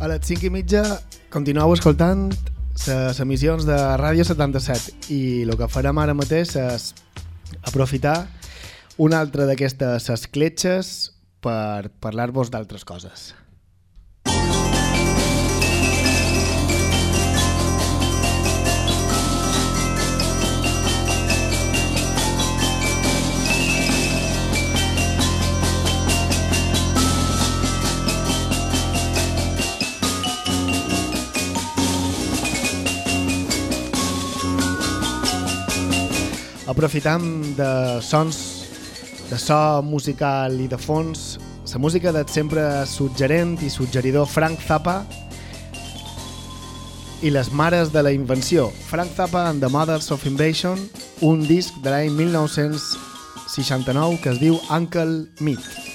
A les 5 i mitja continueu escoltant les emissions de Ràdio 77 i el que farem ara mateix és aprofitar una altra d'aquestes escletxes per parlar-vos d'altres coses. Aprofitam de sons de so musical i de fons la música de sempre suggerent i suggeridor Frank Zappa i les mares de la invenció. Frank Zappa and the Mothers of Invasion un disc de l'any 1969 que es diu Uncle Meat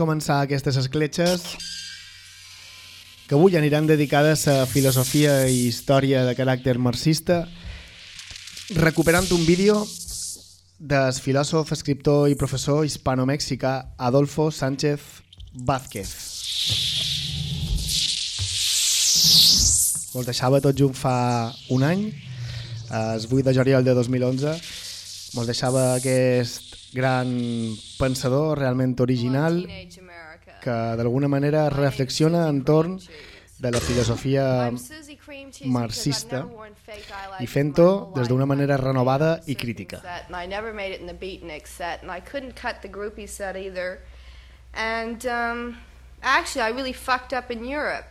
començar aquestes escletxes que avui aniran dedicades a filosofia i història de caràcter marxista recuperant un vídeo del filòsof, escriptor i professor hispano-mexicà Adolfo Sánchez Vázquez. Ens deixava tot junt fa un any, el 8 de juliol de 2011. Ens deixava aquest gran pensador, realment original, que d'alguna manera reflexiona entorn de la filosofia marxista i fent-ho des d'una manera renovada i crítica. And um, actually, I really fucked up in Europe.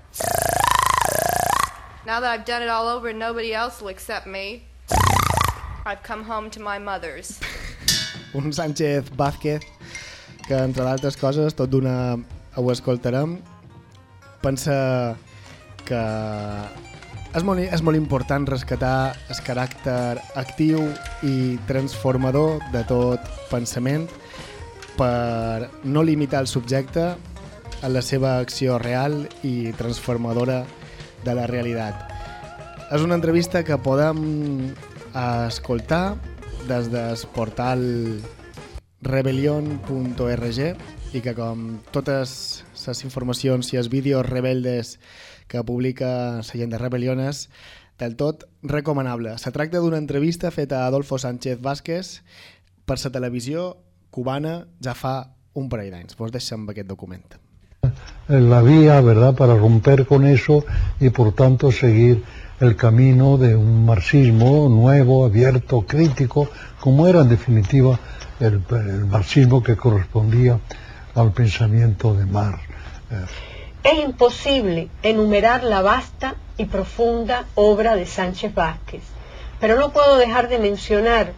Now that I've done it all over nobody else will accept me, I've come home to my mother's un Sánchez Vázquez que, entre d'altres coses, tot d'una ho escoltarem, pensa que és molt, és molt important rescatar el caràcter actiu i transformador de tot pensament per no limitar el subjecte a la seva acció real i transformadora de la realitat. És una entrevista que podem escoltar des del portal rebellion.org i que com totes les informacions i els vídeos rebeldes que publica la gent de Rebelliones, del tot recomanable. Se tracta d'una entrevista feta a Adolfo Sánchez Vázquez per la televisió cubana ja fa un parell d'anys. Vos deixem aquest document. La vía, ¿verdad?, para romper con eso y por tanto seguir el camino de un marxismo nuevo, abierto, crítico, como era en definitiva el, marxismo que correspondía al pensamiento de Marx. Es imposible enumerar la vasta y profunda obra de Sánchez Vázquez, pero no puedo dejar de mencionar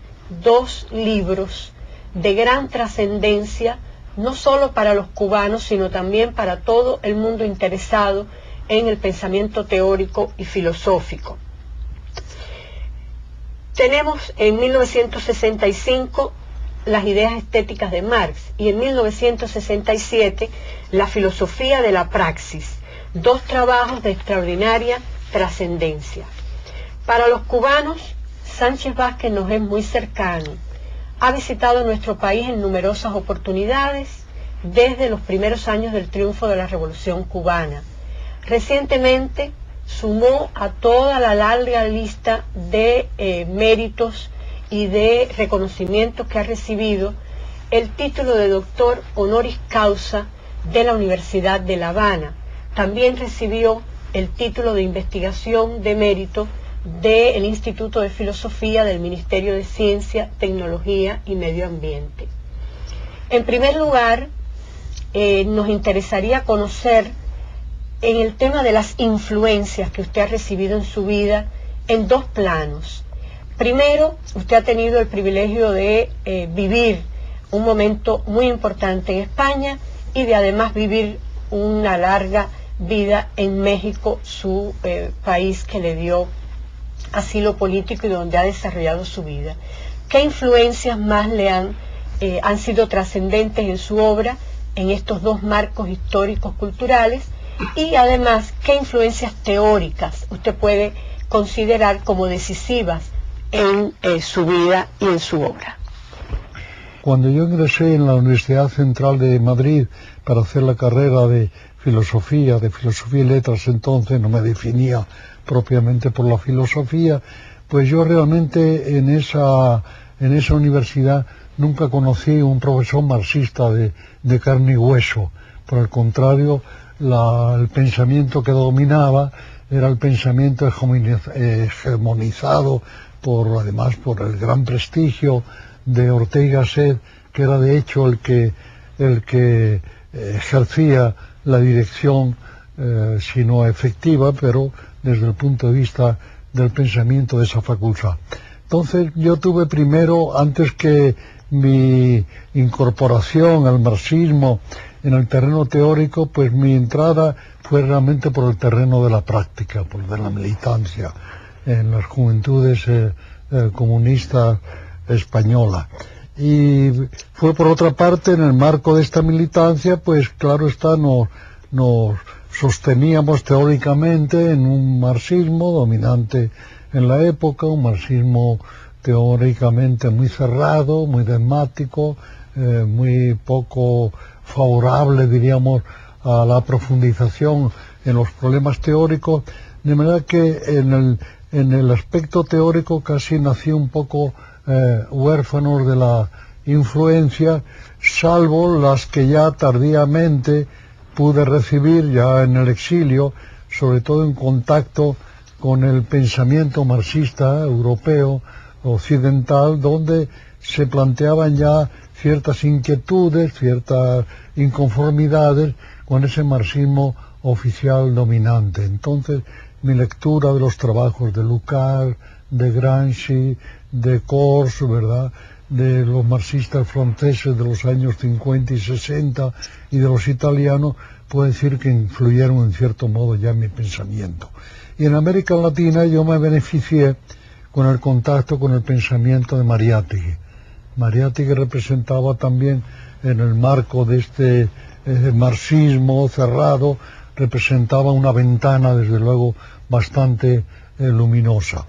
dos libros de gran trascendencia, no solo para los cubanos, sino también para todo el mundo interesado en el pensamiento teórico y filosófico. Tenemos en 1965 las ideas estéticas de Marx y en 1967 la filosofía de la praxis, dos trabajos de extraordinaria trascendencia. Para los cubanos, Sánchez Vázquez nos es muy cercano. Ha visitado nuestro país en numerosas oportunidades desde los primeros años del triunfo de la Revolución cubana Recientemente sumó a toda la larga lista de eh, méritos y de reconocimientos que ha recibido el título de doctor honoris causa de la Universidad de La Habana. También recibió el título de investigación de mérito del Instituto de Filosofía del Ministerio de Ciencia, Tecnología y Medio Ambiente. En primer lugar, eh, nos interesaría conocer en el tema de las influencias que usted ha recibido en su vida en dos planos. Primero, usted ha tenido el privilegio de eh, vivir un momento muy importante en España y de además vivir una larga vida en México, su eh, país que le dio asilo político y donde ha desarrollado su vida. ¿Qué influencias más le han, eh, han sido trascendentes en su obra en estos dos marcos históricos culturales? Y además, ¿qué influencias teóricas usted puede considerar como decisivas en eh, su vida y en su obra? Cuando yo ingresé en la Universidad Central de Madrid para hacer la carrera de filosofía, de filosofía y letras, entonces no me definía propiamente por la filosofía, pues yo realmente en esa, en esa universidad nunca conocí un profesor marxista de, de carne y hueso. Por el contrario, el pensamiento que dominaba era el pensamiento hegemonizado por, además, por el gran prestigio de Ortega Set, que era de hecho el que, el que eh, ejercía la dirección, eh, si no efectiva, pero desde el punto de vista del pensamiento de esa facultad. Entonces yo tuve primero, antes que mi incorporación al marxismo en el terreno teórico, pues mi entrada fue realmente por el terreno de la práctica, por de la militancia en las juventudes eh, eh, comunistas españolas. Y fue por otra parte, en el marco de esta militancia, pues claro está, nos, nos sosteníamos teóricamente en un marxismo dominante en la época, un marxismo teóricamente muy cerrado, muy dogmático, eh, muy poco favorable, diríamos, a la profundización en los problemas teóricos, de manera que en el, en el aspecto teórico casi nací un poco eh, huérfanos de la influencia, salvo las que ya tardíamente pude recibir ya en el exilio, sobre todo en contacto con el pensamiento marxista europeo occidental, donde se planteaban ya ciertas inquietudes, ciertas inconformidades con ese marxismo oficial dominante. Entonces, mi lectura de los trabajos de Lukács, de Gramsci, de Kors, ¿verdad?, de los marxistas franceses de los años 50 y 60 y de los italianos, puedo decir que influyeron en cierto modo ya en mi pensamiento. Y en América Latina yo me beneficié con el contacto con el pensamiento de Mariátegui. Mariátegui representaba también en el marco de este eh, marxismo cerrado, representaba una ventana desde luego bastante eh, luminosa.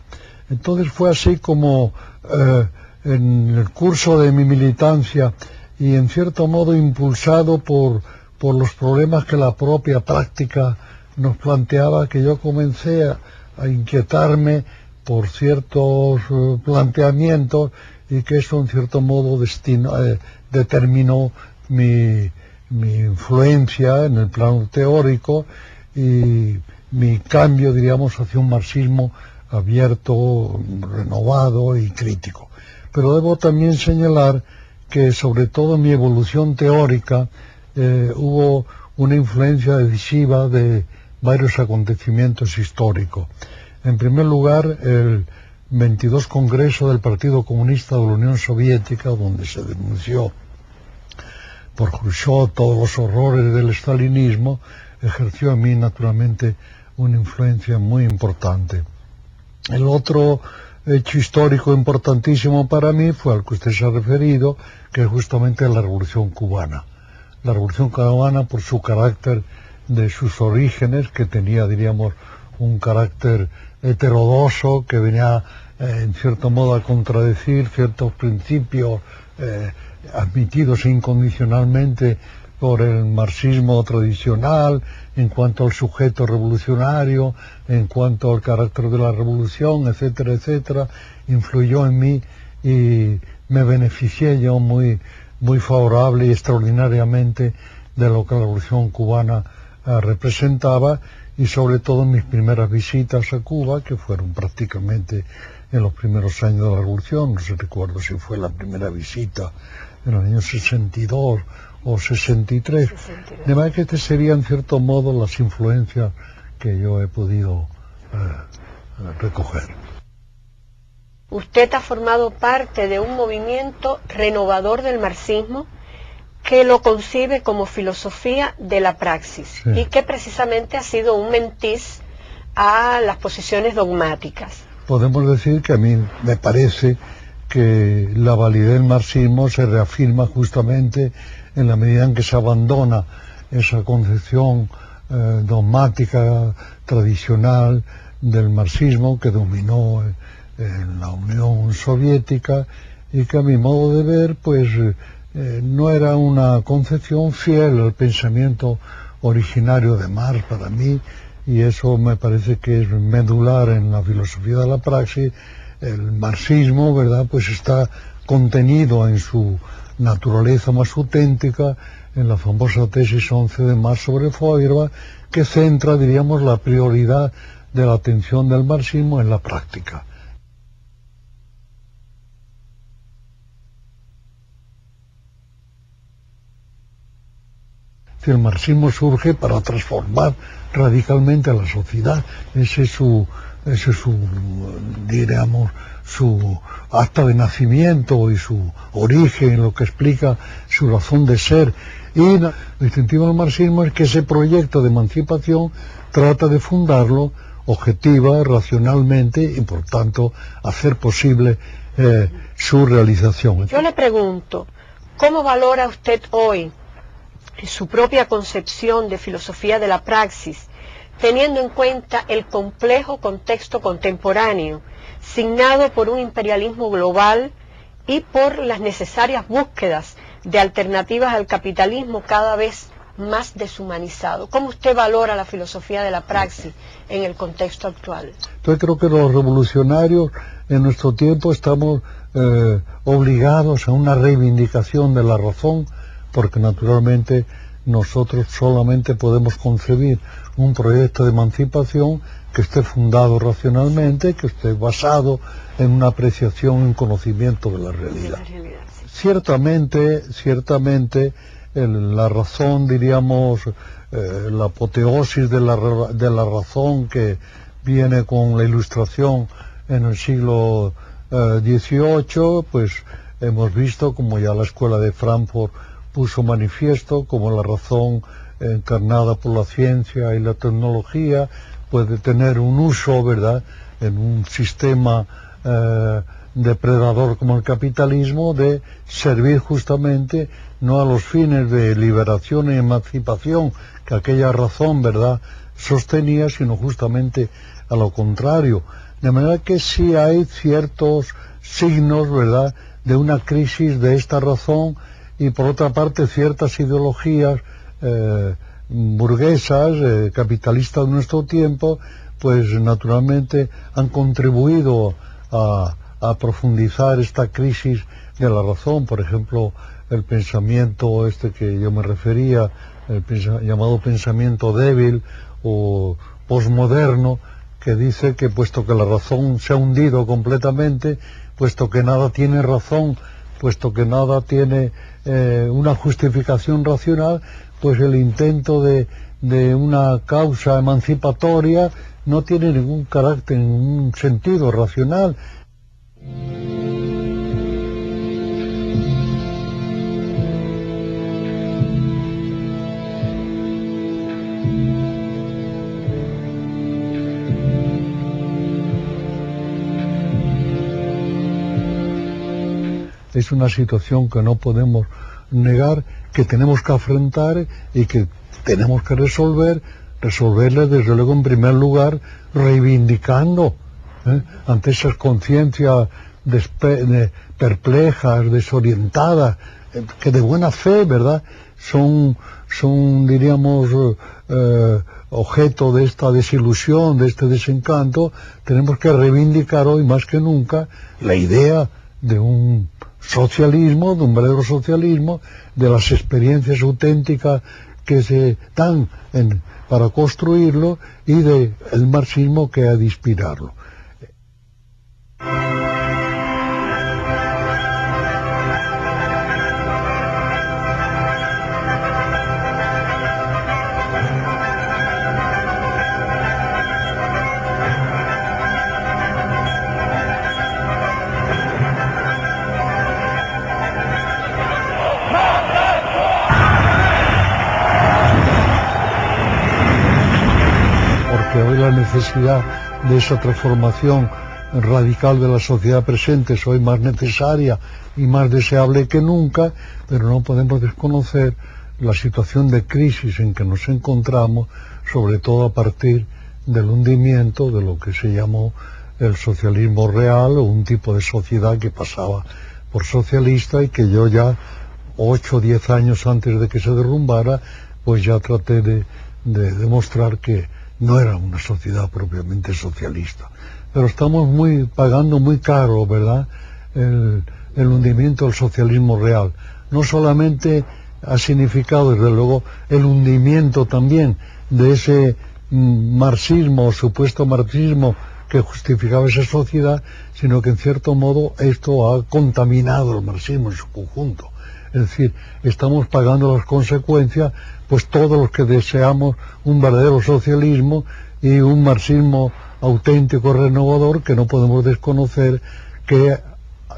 Entonces fue así como eh, en el curso de mi militancia y en cierto modo impulsado por, por los problemas que la propia práctica nos planteaba, que yo comencé a, inquietarme por ciertos planteamientos y que eso en cierto modo eh, determinó mi, mi influencia en el plano teórico y mi cambio, diríamos, hacia un marxismo abierto, renovado y crítico. Pero debo también señalar que sobre todo mi evolución teórica eh, hubo una influencia decisiva de varios acontecimientos históricos. En primer lugar, el 22 Congreso del Partido Comunista de la Unión Soviética, donde se denunció por Khrushchev todos los horrores del estalinismo, ejerció en mí naturalmente una influencia muy importante. El otro hecho histórico importantísimo para mí fue al que usted se ha referido, que es justamente la Revolución Cubana. La Revolución Cubana, por su carácter de sus orígenes, que tenía, diríamos, un carácter heterodoso, que venía, en cierto modo, a contradecir ciertos principios eh, admitidos incondicionalmente por el marxismo tradicional, en cuanto al sujeto revolucionario, en cuanto al carácter de la revolución, etcétera, etcétera, influyó en mí y me beneficié yo muy, muy favorable y extraordinariamente de lo que la revolución cubana eh, representaba y sobre todo en mis primeras visitas a Cuba, que fueron prácticamente en los primeros años de la revolución, no sé recuerdo si fue la primera visita en el año 62 o 63. De manera que este sería en cierto modo las influencias que yo he podido eh, recoger. Usted ha formado parte de un movimiento renovador del marxismo que lo concibe como filosofía de la praxis y que precisamente ha sido un mentiz a las posiciones dogmáticas. Podemos decir que a mí me parece que la validez del marxismo se reafirma justamente en la medida en que se abandona esa concepción eh, dogmática tradicional del marxismo que dominó en la Unión Soviética y que a mi modo de ver pues eh, no era una concepción fiel al pensamiento originario de Marx para mí y eso me parece que es medular en la filosofía de la praxis. El marxismo verdad pues está contenido en su naturaleza más auténtica en la famosa tesis 11 de Marx sobre Feuerbach que centra diríamos la prioridad de la atención del marxismo en la práctica. El marxismo surge para transformar radicalmente a la sociedad. Ese es su, ese es su, diríamos, su acta de nacimiento y su origen, lo que explica su razón de ser. Y lo distintivo del marxismo es que ese proyecto de emancipación trata de fundarlo objetiva, racionalmente y por tanto hacer posible eh, su realización. Yo le pregunto, ¿cómo valora usted hoy su propia concepción de filosofía de la praxis, teniendo en cuenta el complejo contexto contemporáneo, signado por un imperialismo global y por las necesarias búsquedas de alternativas al capitalismo cada vez más deshumanizado. ¿Cómo usted valora la filosofía de la praxis en el contexto actual? Yo creo que los revolucionarios en nuestro tiempo estamos eh, obligados a una reivindicación de la razón, porque naturalmente nosotros solamente podemos concebir un proyecto de emancipación que esté fundado racionalmente, que esté basado en una apreciación un conocimiento de la realidad. Ciertamente, ciertamente, la razón, diríamos, eh, la apoteosis de la, de la razón que viene con la ilustración en el siglo XVIII, eh, pues hemos visto como ya la escuela de Frankfurt puso manifiesto como la razón encarnada por la ciencia y la tecnología puede tener un uso, ¿verdad?, en un sistema eh, depredador como el capitalismo de servir justamente no a los fines de liberación y emancipación que aquella razón, ¿verdad?, sostenía, sino justamente a lo contrario. De manera que sí hay ciertos signos, ¿verdad?, de una crisis de esta razón y por otra parte ciertas ideologías eh, burguesas, eh, capitalistas de nuestro tiempo, pues naturalmente han contribuido a, profundizar esta crisis de la razón, por ejemplo, el pensamiento este que yo me refería, el llamado pensamiento débil o posmoderno, que dice que puesto que la razón se ha hundido completamente, puesto que nada tiene razón, puesto que nada tiene eh, una justificación racional, pues el intento de, de una causa emancipatoria no tiene ningún carácter, ningún sentido racional. Es una situación que no podemos negar, que tenemos que afrontar y que tenemos que resolver, resolverla desde luego en primer lugar reivindicando ¿eh? ante esas conciencias perplejas, desorientadas, eh, que de buena fe, ¿verdad? Son, son diríamos, eh, objeto de esta desilusión, de este desencanto, tenemos que reivindicar hoy más que nunca la idea de un socialismo, de un verdadero socialismo, de las experiencias auténticas que se dan para construirlo y del el marxismo que ha de inspirarlo. La necesidad de esa transformación radical de la sociedad presente. Es hoy más necesaria y más deseable que nunca, pero no podemos desconocer la situación de crisis en que nos encontramos, sobre todo a partir del hundimiento de lo que se llamó el socialismo real o un tipo de sociedad que pasaba por socialista y que yo ya ocho o diez años antes de que se derrumbara, pues ya traté de, demostrar que no era una sociedad propiamente socialista. Pero estamos muy pagando muy caro, ¿verdad? El, el hundimiento del socialismo real. No solamente ha significado, desde luego, el hundimiento también de ese mm, marxismo supuesto marxismo que justificaba esa sociedad, sino que en cierto modo esto ha contaminado el marxismo en su conjunto. Es decir, estamos pagando las consecuencias, pues todos los que deseamos un verdadero socialismo y un marxismo auténtico, renovador, que no podemos desconocer que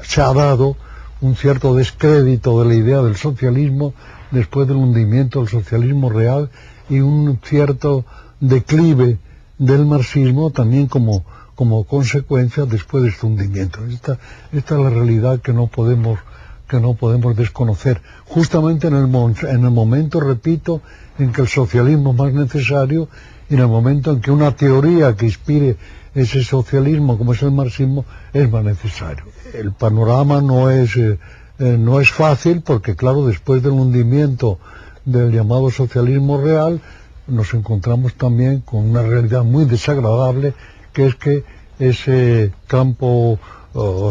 se ha dado un cierto descrédito de la idea del socialismo después del hundimiento del socialismo real y un cierto declive del marxismo también como como consecuencia después de este hundimiento. Esta, esta es la realidad que no podemos que no podemos desconocer. Justamente en el, en el momento, repito, en que el socialismo es más necesario y en el momento en que una teoría que inspire ese socialismo como es el marxismo es más necesario. El panorama no es, eh, eh, no es fácil porque claro, después del hundimiento del llamado socialismo real, nos encontramos también con una realidad muy desagradable que es que ese campo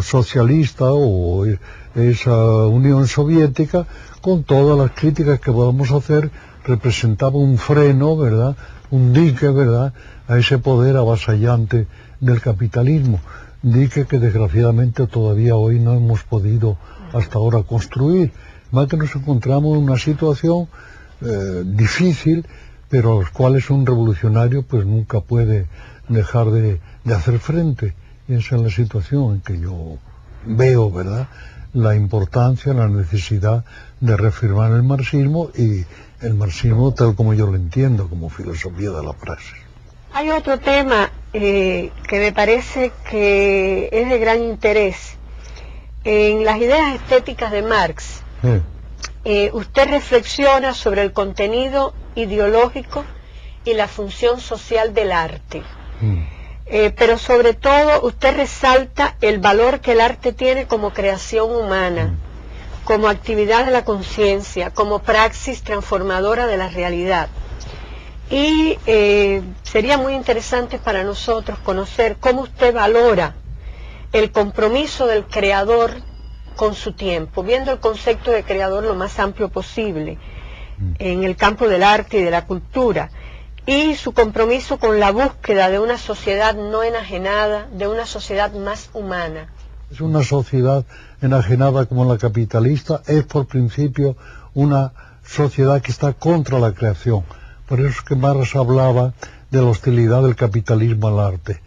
socialista o esa Unión Soviética, con todas las críticas que podamos hacer, representaba un freno, ¿verdad? Un dique, ¿verdad? A ese poder avasallante del capitalismo. Dique que desgraciadamente todavía hoy no hemos podido hasta ahora construir. Más que nos encontramos en una situación eh, difícil, pero a los cuales un revolucionario pues nunca puede dejar de, hacer frente. Y esa es la situación en que yo veo, ¿verdad?, la importancia, la necesidad de reafirmar el marxismo y el marxismo tal como yo lo entiendo, como filosofía de la praxis. Hay otro tema eh, que me parece que es de gran interés. En las ideas estéticas de Marx, eh, usted reflexiona sobre el contenido ideológico y la función social del arte. Eh, pero sobre todo usted resalta el valor que el arte tiene como creación humana, como actividad de la conciencia, como praxis transformadora de la realidad. Y eh, sería muy interesante para nosotros conocer cómo usted valora el compromiso del creador con su tiempo, viendo el concepto de creador lo más amplio posible en el campo del arte y de la cultura y su compromiso con la búsqueda de una sociedad no enajenada, de una sociedad más humana. Es una sociedad enajenada como la capitalista, es por principio una sociedad que está contra la creación. Por eso es que Marx hablaba de la hostilidad del capitalismo al arte.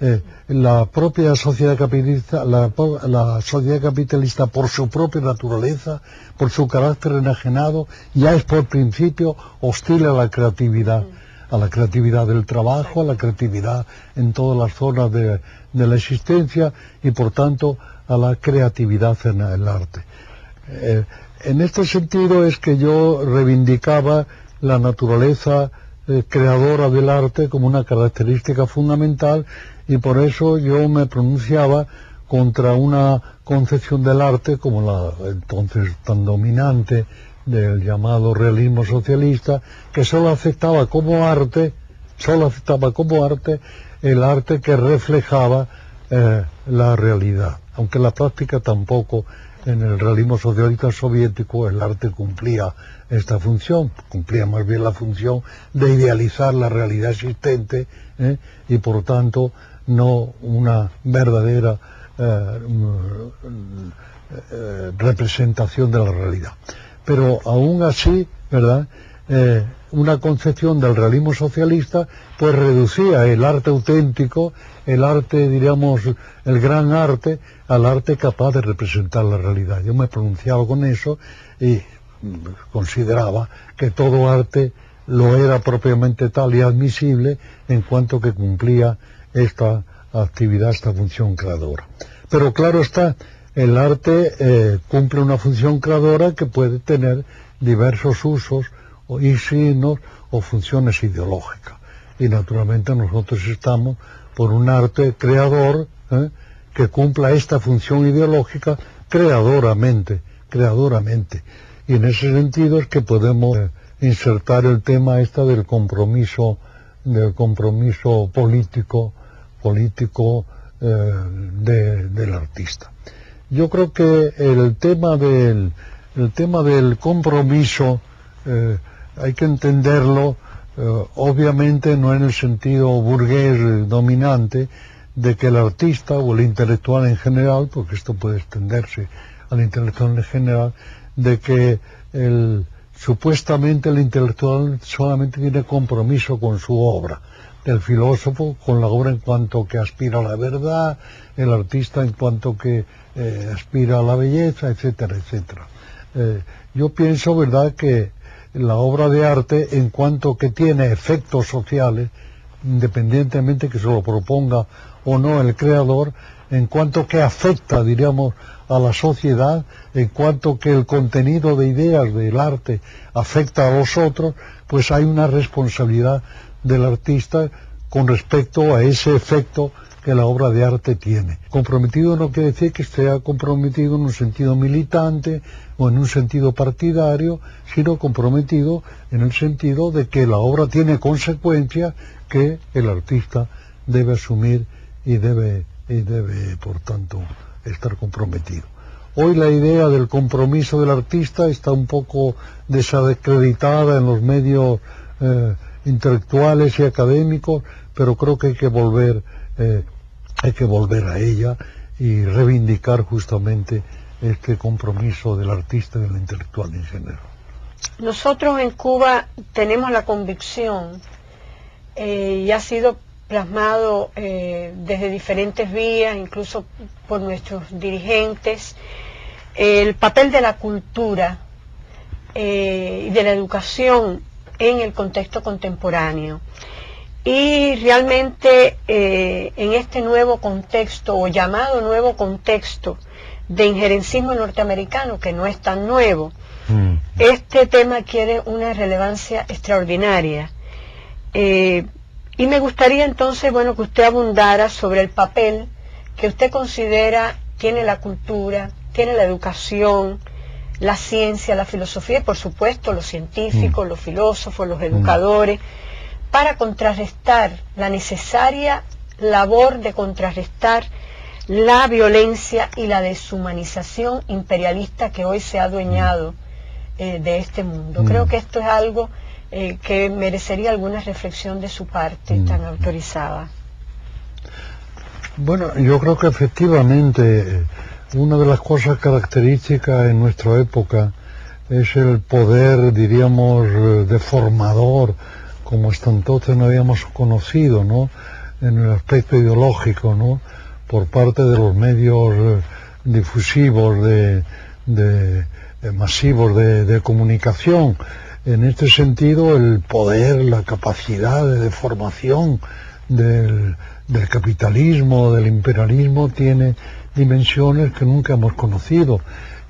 Eh, la propia sociedad capitalista, la, sociedad capitalista por su propia naturaleza, por su carácter enajenado, ya es por principio hostil a la creatividad. A la creatividad del trabajo, a la creatividad en todas las zonas de, la existencia y por tanto a la creatividad en el arte. Eh, en este sentido es que yo reivindicaba la naturaleza eh, creadora del arte como una característica fundamental y por eso yo me pronunciaba contra una concepción del arte como la entonces tan dominante del llamado realismo socialista, que solo aceptaba como arte, solo aceptaba como arte el arte que reflejaba eh, la realidad, aunque la práctica tampoco en el realismo socialista soviético el arte cumplía esta función, cumplía más bien la función de idealizar la realidad existente ¿eh? y por tanto no una verdadera eh, mm, representación de la realidad pero aún así, ¿verdad? Eh, una concepción del realismo socialista pues reducía el arte auténtico, el arte, diríamos, el gran arte, al arte capaz de representar la realidad. Yo me pronunciaba con eso y consideraba que todo arte lo era propiamente tal y admisible en cuanto que cumplía esta actividad, esta función creadora. Pero claro está, el arte eh, cumple una función creadora que puede tener diversos usos y signos o funciones ideológicas. Y naturalmente nosotros estamos por un arte creador ¿eh? que cumpla esta función ideológica creadoramente, creadoramente. Y en ese sentido es que podemos eh, insertar el tema esta del compromiso, del compromiso político, político del artista. Yo creo que el tema del, el tema del compromiso hay que entenderlo eh, obviamente no en el sentido burgués dominante de que el artista o el intelectual en general, porque esto puede extenderse al intelectual en general, de que el, supuestamente el intelectual solamente tiene compromiso con su obra, el filósofo con la obra en cuanto que aspira a la verdad, el artista en cuanto que eh, aspira a la belleza, etcétera, etcétera. Eh, yo pienso, ¿verdad?, que la obra de arte en cuanto que tiene efectos sociales, independientemente que se lo proponga o no el creador, en cuanto que afecta, diríamos, a la sociedad, en cuanto que el contenido de ideas del arte afecta a los otros, pues hay una responsabilidad del artista con respecto a ese efecto que la obra de arte tiene. Comprometido no quiere decir que esté comprometido en un sentido militante o en un sentido partidario, sino comprometido en el sentido de que la obra tiene consecuencias que el artista debe asumir y debe, y debe por tanto, estar comprometido. Hoy la idea del compromiso del artista está un poco desacreditada en los medios eh, intelectuales y académicos, pero creo que hay que volver eh, hay que volver a ella y reivindicar justamente este compromiso del artista y del intelectual en general. Nosotros en Cuba tenemos la convicción eh, y ha sido plasmado eh, desde diferentes vías, incluso por nuestros dirigentes, el papel de la cultura eh, y de la educación en el contexto contemporáneo. Y realmente eh, en este nuevo contexto, o llamado nuevo contexto de injerencismo norteamericano, que no es tan nuevo, mm. este tema quiere una relevancia extraordinaria. Eh, y me gustaría entonces, bueno, que usted abundara sobre el papel que usted considera tiene la cultura, tiene la educación, la ciencia, la filosofía y por supuesto los científicos, mm. los filósofos, los educadores, para contrarrestar la necesaria labor de contrarrestar la violencia y la deshumanización imperialista que hoy se ha adueñado eh, de este mundo. Mm. Creo que esto es algo eh, que merecería alguna reflexión de su parte mm. tan autorizada. Bueno, yo creo que efectivamente eh, una de las cosas características en nuestra época es el poder, diríamos, deformador como hasta entonces no habíamos conocido, ¿no? En el aspecto ideológico, ¿no? Por parte de los medios eh, difusivos, de, eh, masivos de, comunicación. En este sentido, el poder, la capacidad de deformación del, capitalismo, del imperialismo, tiene dimensiones que nunca hemos conocido.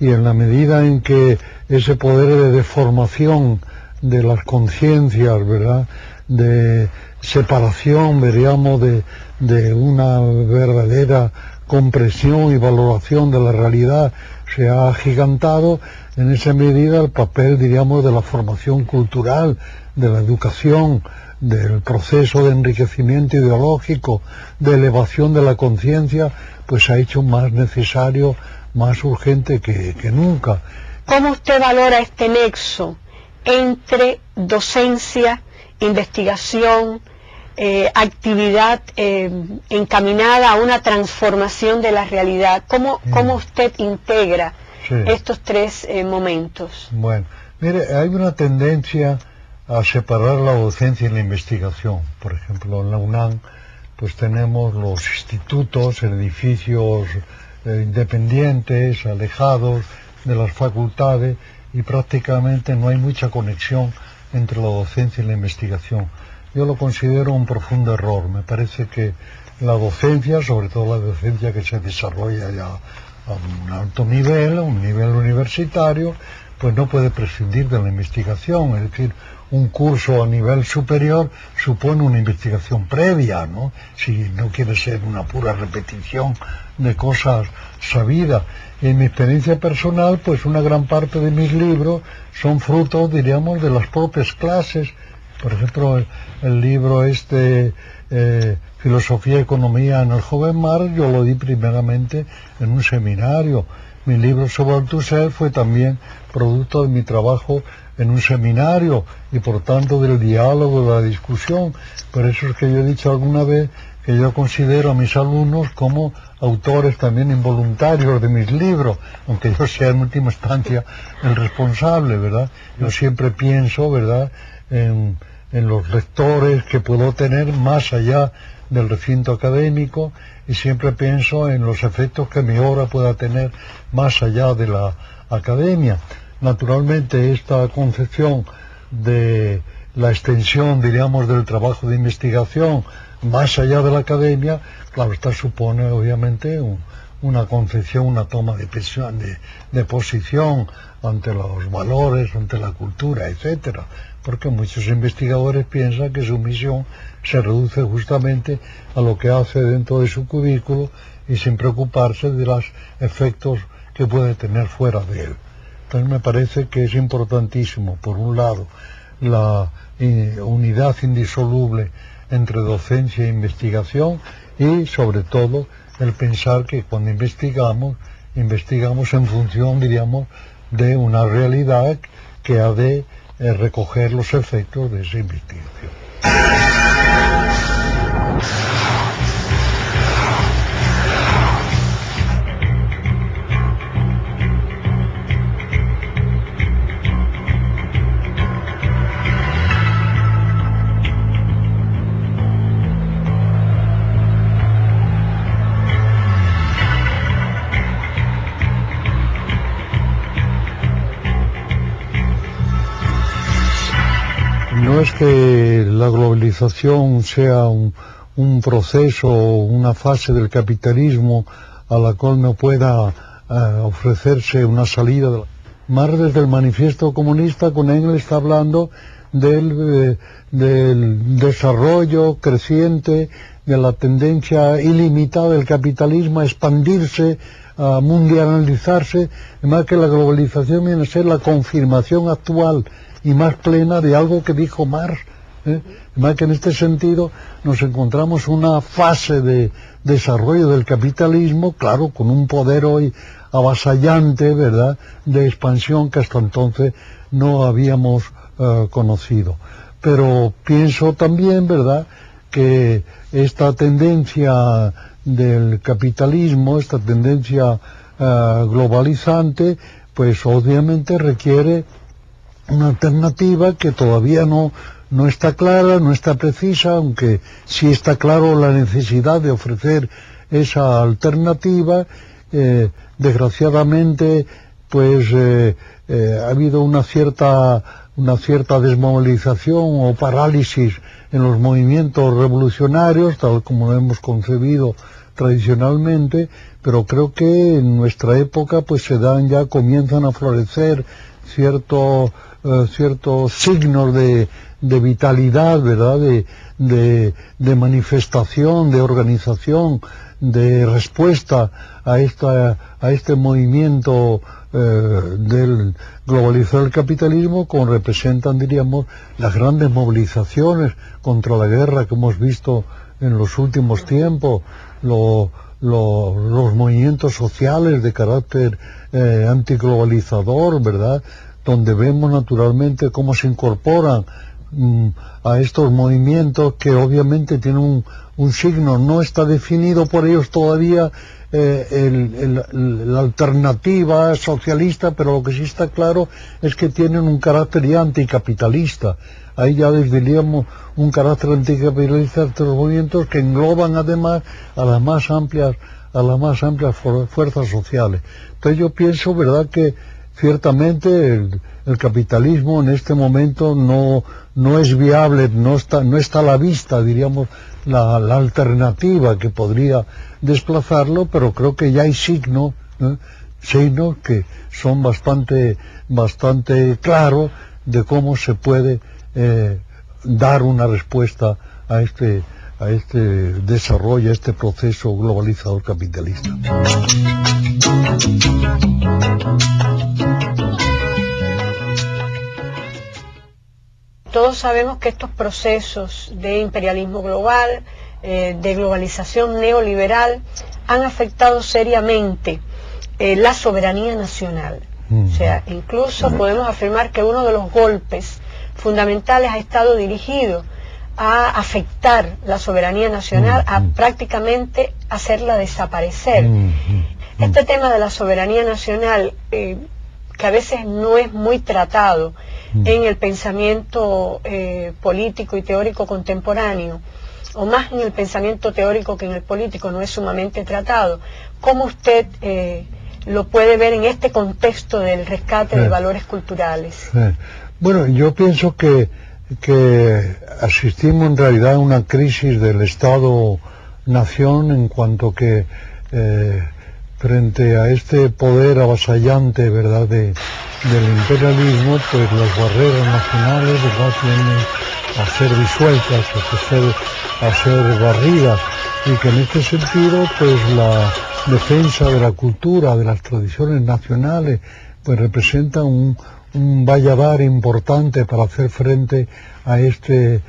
Y en la medida en que ese poder de deformación de las conciencias, ¿verdad? De separación, veríamos, de, de una verdadera compresión y valoración de la realidad se ha agigantado, en esa medida el papel, diríamos, de la formación cultural, de la educación, del proceso de enriquecimiento ideológico, de elevación de la conciencia, pues se ha hecho más necesario, más urgente que, que nunca. ¿Cómo usted valora este nexo entre docencia, investigación, eh, actividad eh, encaminada a una transformación de la realidad. ¿Cómo, mm. usted integra estos tres eh, momentos? Bueno, mire, hay una tendencia a separar la docencia y la investigación. Por ejemplo, en la UNAM, pues tenemos los institutos, edificios independientes, alejados de las facultades, y prácticamente no hay mucha conexión entre la docencia y la investigación. Yo lo considero un profundo error. Me parece que la docencia, sobre todo la docencia que se desarrolla ya a un alto nivel, a un nivel universitario, pues no puede prescindir de la investigación. Es decir, un curso a nivel superior supone una investigación previa, ¿no? Si no quiere ser una pura repetición de cosas sabidas. En mi experiencia personal, pues una gran parte de mis libros son frutos, diríamos, de las propias clases. Por ejemplo, el, libro este, eh, Filosofía y Economía en el Joven Mar, yo lo di primeramente en un seminario. Mi libro sobre Althusser fue también producto de mi trabajo en un seminario y por tanto del diálogo, de la discusión. Por eso es que yo he dicho alguna vez que yo considero a mis alumnos como autores también involuntarios de mis libros, aunque yo sea en última instancia el responsable, ¿verdad? Yo siempre pienso, ¿verdad?, en, los lectores que puedo tener más allá del recinto académico y siempre pienso en los efectos que mi obra pueda tener más allá de la academia. Naturalmente esta concepción de la extensión, diríamos, del trabajo de investigación más allá de la academia, claro, esta supone obviamente una concepción, una toma de, de, posición ante los valores, ante la cultura, etcétera, porque muchos investigadores piensan que su misión se reduce justamente a lo que hace dentro de su cubículo y sin preocuparse de los efectos que puede tener fuera de él. Entonces me parece que es importantísimo, por un lado, la eh, unidad indisoluble entre docencia e investigación y sobre todo el pensar que cuando investigamos, investigamos en función, diríamos, de una realidad que ha de eh, recoger los efectos de esa investigación. No es que la globalización sea un, proceso o una fase del capitalismo a la cual no pueda eh, ofrecerse una salida. Más desde el manifiesto comunista, con Engels está hablando del, eh, del desarrollo creciente, de la tendencia ilimitada del capitalismo a expandirse, a mundializarse, más que la globalización viene a ser la confirmación actual y más plena de algo que dijo Marx. ¿eh? Que en este sentido nos encontramos una fase de desarrollo del capitalismo, claro, con un poder hoy avasallante, ¿verdad?, de expansión que hasta entonces no habíamos eh, conocido. Pero pienso también, ¿verdad?, que esta tendencia del capitalismo, esta tendencia eh, globalizante, pues obviamente requiere una alternativa que todavía no, no está clara, no está precisa, aunque sí está claro la necesidad de ofrecer esa alternativa. Eh, desgraciadamente, pues eh, eh, ha habido una cierta, una cierta desmovilización o parálisis en los movimientos revolucionarios, tal como lo hemos concebido tradicionalmente, pero creo que en nuestra época pues se dan ya, comienzan a florecer ciertos eh, ciertos signos de, vitalidad, ¿verdad? De, manifestación, de organización, de respuesta a, esta, a este movimiento eh, del globalizar el capitalismo, como representan, diríamos, las grandes movilizaciones contra la guerra que hemos visto en los últimos tiempos, los movimientos sociales de carácter eh, antiglobalizador, ¿verdad? donde vemos naturalmente cómo se incorporan mm, a estos movimientos que obviamente tienen un, signo, no está definido por ellos todavía eh, la alternativa socialista, pero lo que sí está claro es que tienen un carácter ya anticapitalista. Ahí ya desviríamos un carácter anticapitalista de estos movimientos que engloban además a las más amplias a las más amplias fuerzas sociales. Entonces yo pienso, ¿verdad?, que ciertamente el, capitalismo en este momento no, no es viable, no está, no está a la vista, diríamos, la, alternativa que podría desplazarlo, pero creo que ya hay signos, signos que son bastante, bastante claros de cómo se puede eh, dar una respuesta a este, a este desarrollo, a este proceso globalizador capitalista. Todos sabemos que estos procesos de imperialismo global, eh, de globalización neoliberal, han afectado seriamente eh, la soberanía nacional. O sea, incluso podemos afirmar que uno de los golpes fundamentales ha estado dirigido a afectar la soberanía nacional, a prácticamente hacerla desaparecer. Este tema de la soberanía nacional, eh, que a veces no es muy tratado en el pensamiento eh, político y teórico contemporáneo, o más en el pensamiento teórico que en el político, no es sumamente tratado. ¿Cómo usted eh, lo puede ver en este contexto del rescate de valores culturales? Bueno, yo pienso que, que asistimos en realidad a una crisis del Estado-nación en cuanto que eh, frente a este poder avasallante verdad de, del imperialismo pues las barreras nacionales ¿verdad? tienen a ser disueltas a ser, a ser barridas y que en este sentido pues la defensa de la cultura de las tradiciones nacionales pues representa un, un valladar importante para hacer frente a esta eh,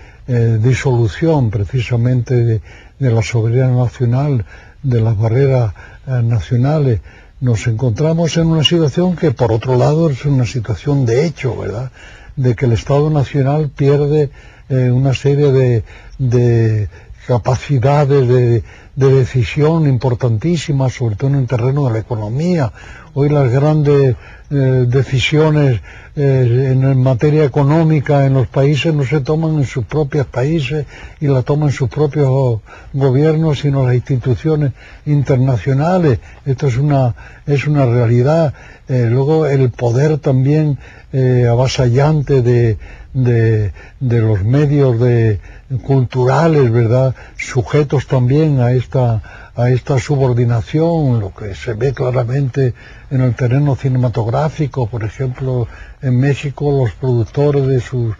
disolución precisamente de, la soberanía nacional de las barreras eh, nacionales, nos encontramos en una situación que por otro lado es una situación de hecho, ¿verdad? De que el Estado Nacional pierde eh, una serie de, de capacidades de, de, decisión importantísimas, sobre todo en el terreno de la economía. Hoy las grandes eh, decisiones eh, en materia económica en los países no se toman en sus propios países y la toman sus propios gobiernos, sino las instituciones internacionales. Esto es una, es una realidad. Eh, luego el poder también avasallante de, de, de, los medios de, culturales, ¿verdad? Sujetos también a esta a esta subordinación, lo que se ve claramente en el terreno cinematográfico, por ejemplo, en México los productores de sus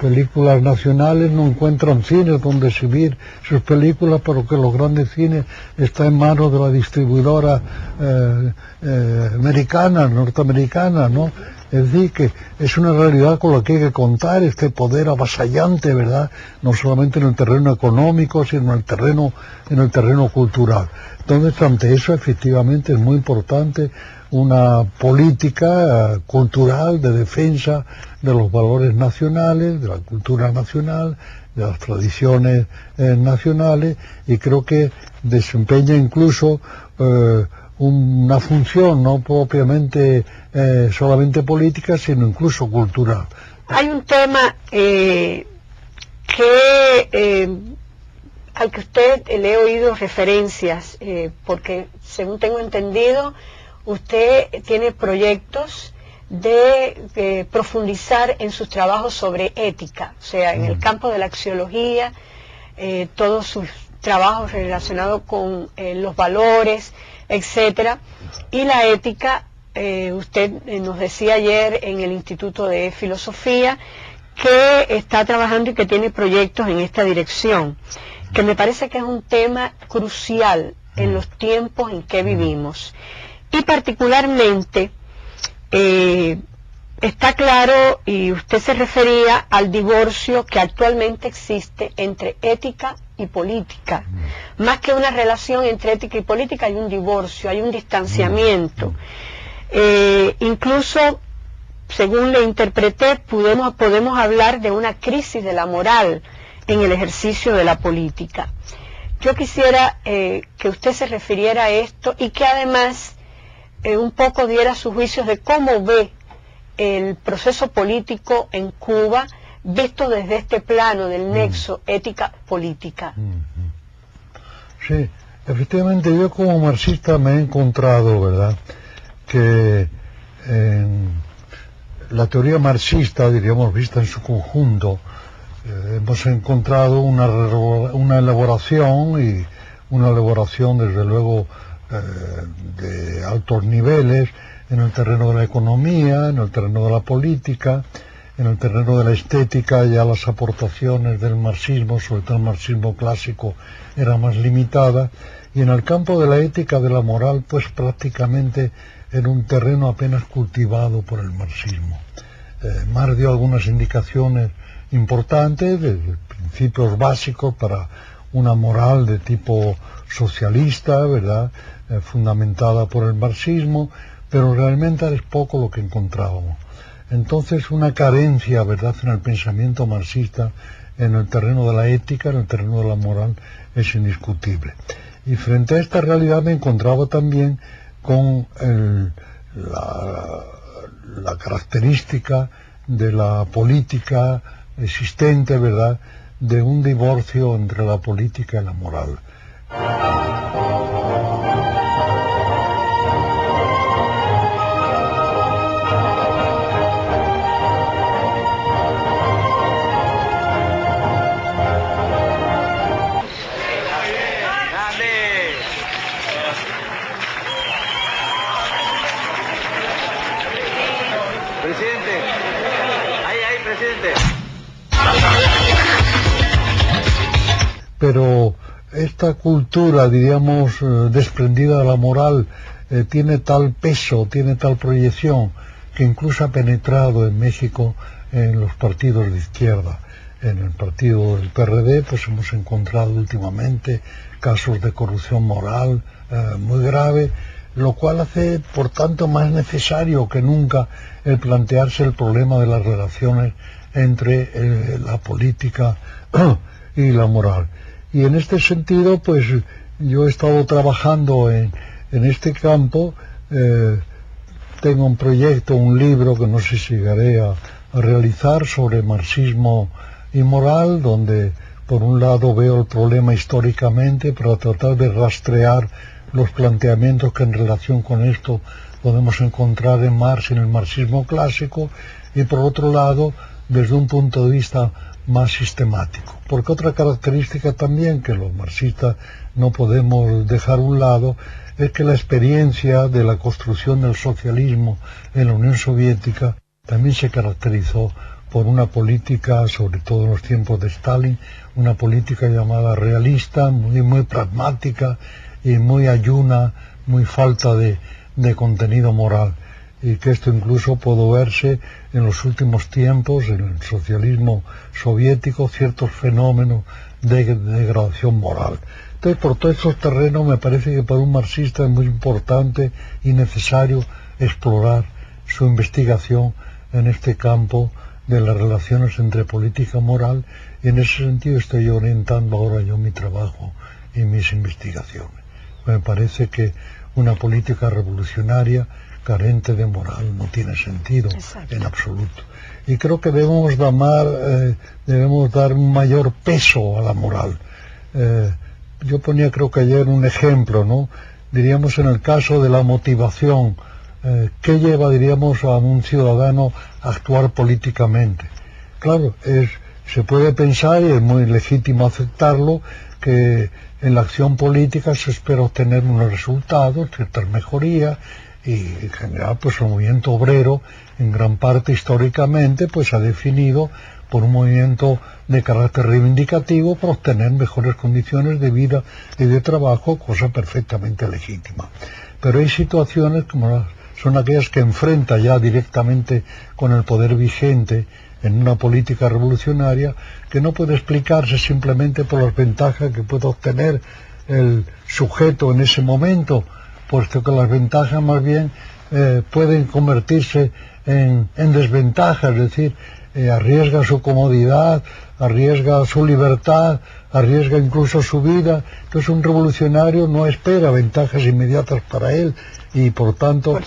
películas nacionales no encuentran cines donde exhibir sus películas, pero que los grandes cines están en manos de la distribuidora eh, eh, americana, norteamericana, ¿no? Es decir, que es una realidad con la que hay que contar este poder avasallante, ¿verdad? No solamente en el terreno económico, sino en el terreno, en el terreno cultural. Entonces, ante eso, efectivamente, es muy importante una política eh, cultural de defensa de los valores nacionales, de la cultura nacional, de las tradiciones eh, nacionales, y creo que desempeña incluso eh, una función no propiamente eh, solamente política, sino incluso cultural. Hay un tema eh, que eh, al que usted le he oído referencias, porque según tengo entendido, usted tiene proyectos de profundizar en sus trabajos sobre ética, o sea, en el mm. campo de la axiología, todos sus trabajos relacionados con los valores, etcétera, y la ética eh, usted eh, nos decía ayer en el Instituto de Filosofía que está trabajando y que tiene proyectos en esta dirección, que me parece que es un tema crucial en los tiempos en que vivimos. Y particularmente eh, está claro, y usted se refería al divorcio que actualmente existe entre ética y política. Más que una relación entre ética y política hay un divorcio, hay un distanciamiento. Eh, incluso, según le interpreté, podemos, podemos hablar de una crisis de la moral en el ejercicio de la política. Yo quisiera eh, que usted se refiriera a esto y que además eh, un poco diera sus juicios de cómo ve el proceso político en Cuba visto desde este plano del mm. nexo ética-política. Sí, efectivamente yo como marxista me he encontrado, ¿verdad?, que en la teoría marxista, diríamos, vista en su conjunto, eh, hemos encontrado una, una, elaboración y una elaboración, desde luego, eh, de altos niveles en el terreno de la economía, en el terreno de la política, en el terreno de la estética ya las aportaciones del marxismo, sobre todo el marxismo clásico, eran más limitadas, y en el campo de la ética, de la moral, pues prácticamente en un terreno apenas cultivado por el marxismo. Eh, Marx dio algunas indicaciones importantes, de, principios básicos para una moral de tipo socialista, ¿verdad?, eh, fundamentada por el marxismo, pero realmente es poco lo que encontrábamos. Entonces, una carencia, ¿verdad?, en el pensamiento marxista, en el terreno de la ética, en el terreno de la moral, es indiscutible. Y frente a esta realidad me encontraba también con la, característica de la política existente, ¿verdad?, de un divorcio entre la política y la moral. Pero esta cultura, diríamos, eh, desprendida de la moral, eh, tiene tal peso, tiene tal proyección, que incluso ha penetrado en México en los partidos de izquierda. En el partido del PRD, pues hemos encontrado últimamente casos de corrupción moral eh, muy grave, lo cual hace, por tanto, más necesario que nunca el plantearse el problema de las relaciones entre la política y la moral. Y en este sentido, pues yo he estado trabajando en, este campo. Eh, tengo un proyecto, un libro que no sé si llegaré a, realizar sobre marxismo y moral, donde por un lado veo el problema históricamente para tratar de rastrear los planteamientos que en relación con esto podemos encontrar en Marx en el marxismo clásico, y por otro lado, desde un punto de vista más sistemático. Porque otra característica también que los marxistas no podemos dejar a un lado es que la experiencia de la construcción del socialismo en la Unión Soviética también se caracterizó por una política, sobre todo en los tiempos de Stalin, una política llamada realista, muy, muy pragmática y muy ayuna, muy falta de, de contenido moral y que esto incluso pudo verse en los últimos tiempos, en el socialismo soviético, ciertos fenómenos de degradación moral. Entonces, por todos estos terrenos me parece que para un marxista es muy importante y necesario explorar su investigación en este campo de las relaciones entre política y moral y en ese sentido estoy orientando ahora yo mi trabajo y mis investigaciones. Me parece que una política revolucionaria carente de moral no tiene sentido en absoluto. Y creo que debemos dar, eh, debemos dar un mayor peso a la moral. Eh, yo ponía creo que ayer un ejemplo, ¿no? Diríamos en el caso de la motivación, eh, ¿qué lleva, diríamos, a un ciudadano a actuar políticamente? Claro, es, se puede pensar, y es muy legítimo aceptarlo, que en la acción política se espera obtener unos resultados, ciertas mejorías, y en general pues el movimiento obrero en gran parte históricamente pues ha definido por un movimiento de carácter reivindicativo para obtener mejores condiciones de vida y de trabajo, cosa perfectamente legítima. Pero hay situaciones como son aquellas que enfrenta ya directamente con el poder vigente en una política revolucionaria que no puede explicarse simplemente por las ventajas que puede obtener el sujeto en ese momento puesto que las ventajas más bien eh, pueden convertirse en, desventajas, es decir, eh, arriesga su comodidad, arriesga su libertad, arriesga incluso su vida. Entonces un revolucionario no espera ventajas inmediatas para él y por tanto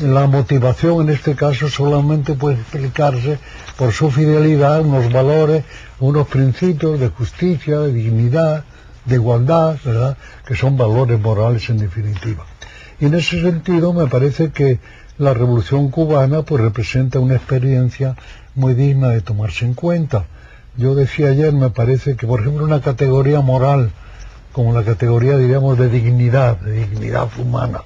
la motivación en este caso solamente puede explicarse por su fidelidad a unos valores, unos principios de justicia, de dignidad, de igualdad, ¿verdad? que son valores morales en definitiva. Y en ese sentido me parece que la revolución cubana pues representa una experiencia muy digna de tomarse en cuenta. Yo decía ayer, me parece que por ejemplo una categoría moral, como la categoría diríamos de dignidad, de dignidad humana,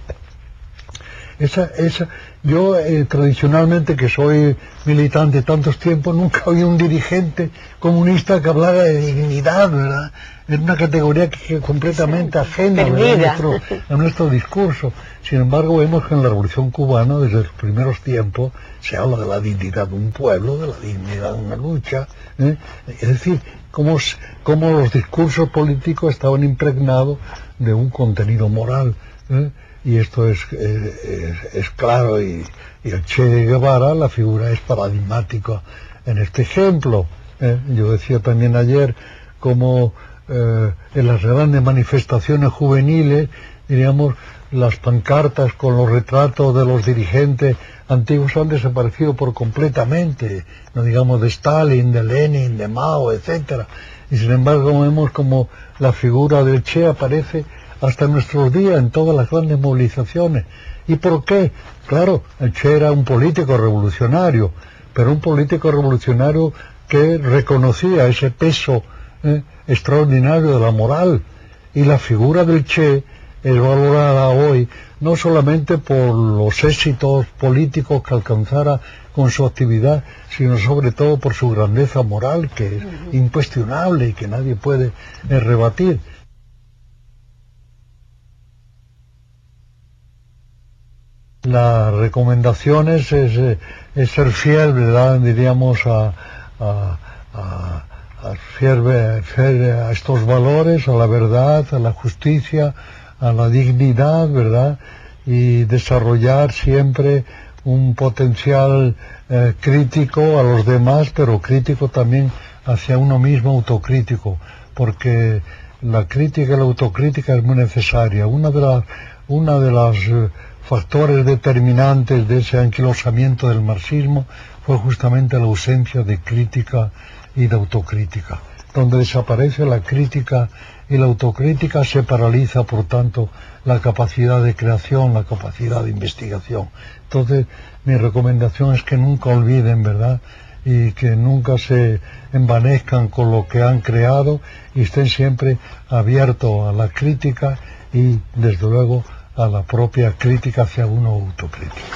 esa, esa, yo eh, tradicionalmente, que soy militante tantos tiempos, nunca oí un dirigente comunista que hablara de dignidad, ¿verdad? Es una categoría que completamente ajena a nuestro, a nuestro discurso. Sin embargo, vemos que en la Revolución Cubana, desde los primeros tiempos, se habla de la dignidad de un pueblo, de la dignidad de una lucha. ¿eh? Es decir, cómo, cómo, los discursos políticos estaban impregnados de un contenido moral. ¿eh? Y esto es, es, claro y, el Che Guevara, la figura es paradigmática en este ejemplo. ¿eh? Yo decía también ayer como eh, en las grandes manifestaciones juveniles, diríamos, las pancartas con los retratos de los dirigentes antiguos han desaparecido por completamente, no digamos de Stalin, de Lenin, de Mao, etcétera. Y sin embargo vemos como la figura del Che aparece hasta nuestros días en todas las grandes movilizaciones. ¿Y por qué? Claro, el Che era un político revolucionario, pero un político revolucionario que reconocía ese peso eh, extraordinario de la moral. Y la figura del Che es valorada hoy no solamente por los éxitos políticos que alcanzara con su actividad, sino sobre todo por su grandeza moral, que es incuestionable y que nadie puede eh, rebatir. Las recomendaciones es, eh, es, ser fiel, ¿verdad? Diríamos a, a, a, a, estos valores, a la verdad, a la justicia, a la dignidad, ¿verdad? Y desarrollar siempre un potencial eh, crítico a los demás, pero crítico también hacia uno mismo, autocrítico, porque la crítica y la autocrítica es muy necesaria. Una de las, una de las eh, factores determinantes de ese anquilosamiento del marxismo fue justamente la ausencia de crítica y de autocrítica. Donde desaparece la crítica y la autocrítica se paraliza, por tanto, la capacidad de creación, la capacidad de investigación. Entonces, mi recomendación es que nunca olviden, ¿verdad? Y que nunca se envanezcan con lo que han creado y estén siempre abiertos a la crítica y, desde luego, a la propia crítica hacia uno autocrítico.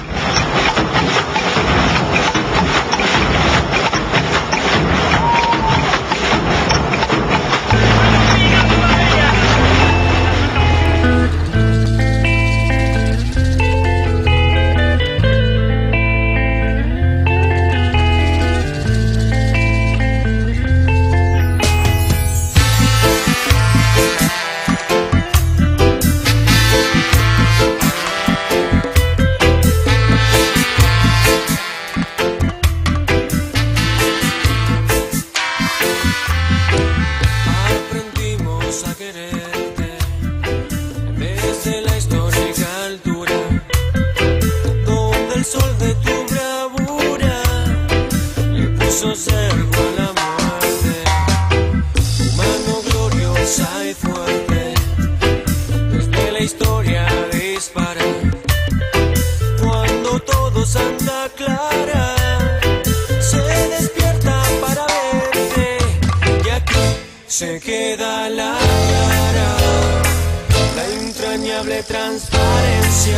Transparencia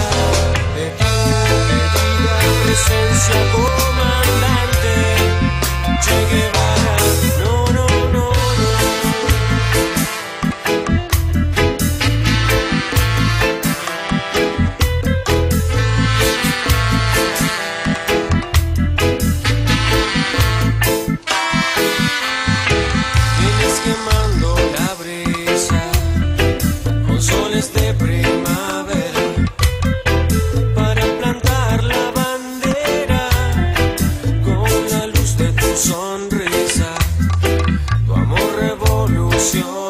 de tu vida.